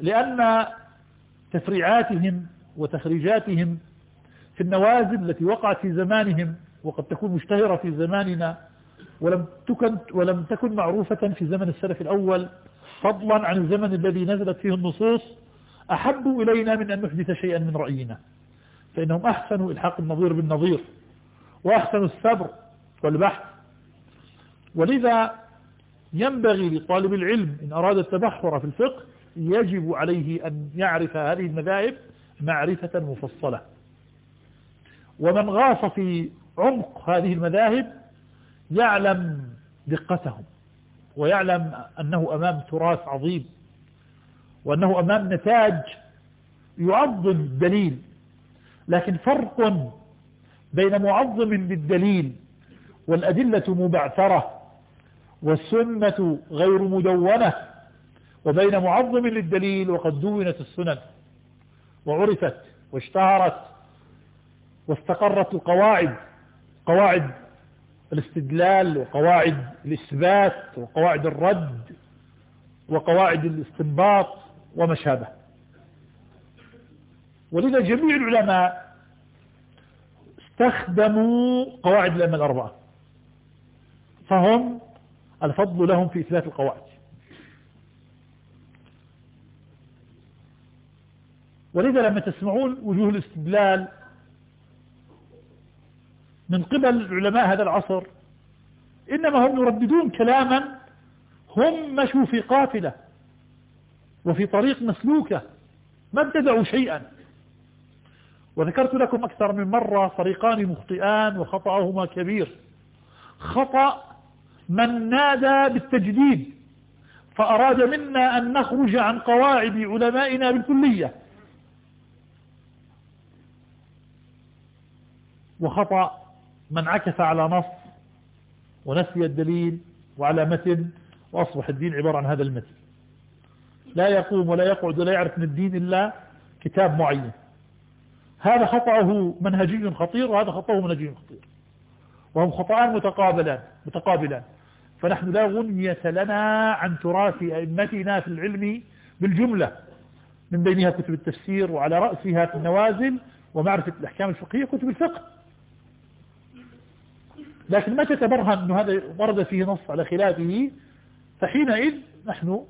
لأن تفريعاتهم وتخريجاتهم في النوازل التي وقعت في زمانهم وقد تكون مشتهرة في زماننا ولم تكن, ولم تكن معروفة في زمن السلف الأول فضلا عن الزمن الذي نزلت فيه النصوص أحب إلينا من أن نحدث شيئا من رأينا. فإنهم أحسنوا إلحاق النظير بالنظير وأحسنوا السبر والبحث ولذا ينبغي لطالب العلم إن أراد التبحر في الفقه يجب عليه أن يعرف هذه المذاهب معرفة مفصلة. ومن غاص في عمق هذه المذاهب يعلم دقتهم ويعلم أنه أمام تراث عظيم وأنه أمام نتاج يعظم الدليل لكن فرق بين معظم للدليل والأدلة مبعثرة والسنة غير مدونة وبين معظم للدليل وقد دونت السنن وعرفت واشتهرت واستقرت القواعد قواعد الاستدلال وقواعد الإثبات وقواعد الرد وقواعد الاستنباط وما شابه ولذا جميع العلماء استخدموا قواعد الأئمة الأربعة. فهم الفضل لهم في إثبات القواعد. ولذا لما تسمعون وجوه الاستدلال من قبل علماء هذا العصر إنما هم يرددون كلاما هم مشوا في قافلة وفي طريق مسلوكة ما ابتدعوا شيئا. وذكرت لكم أكثر من مرة طريقان مخطئان وخطأهما كبير. خطأ من نادى بالتجديد فأراد منا أن نخرج عن قواعد علمائنا بالكلية. وخطأ من عكس على نص ونسي الدليل وعلى متن وأصبح الدين عبارة عن هذا المتن. لا يقوم ولا يقعد ولا يعرف من الدين إلا كتاب معين. هذا خطأه منهجي خطير وهذا خطأه منهجي خطير. وهم خطأان متقابلان متقابلان. فنحن لا غنية لنا عن تراث أئمتنا في العلم بالجملة من بينها كتب التفسير وعلى رأسها في النوازل ومعرفة الأحكام الفقهية كتب الفقه. لكن متى تبرهن أن هذا ورد فيه نص على خلافه فحينئذ نحن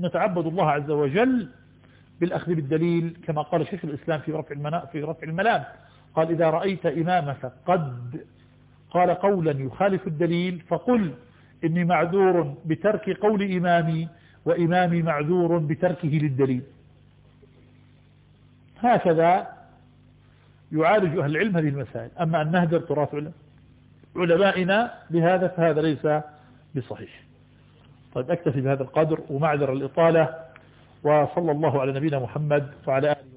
نتعبد الله عز وجل بالأخذ بالدليل كما قال شيخ الإسلام في رفع المناء في رفع الملام. قال إذا رأيت إمامك قد قال قولا يخالف الدليل فقل إني معذور بترك قول إمامي وإمامي معذور بتركه للدليل. هكذا يعالج أهل العلم هذه المسائل. أما أن نهدر تراث علمائنا بهذا فهذا ليس بصحيح. طيب أكتفي بهذا القدر ومعذر الإطالة وصلى الله على نبينا محمد وعلى آله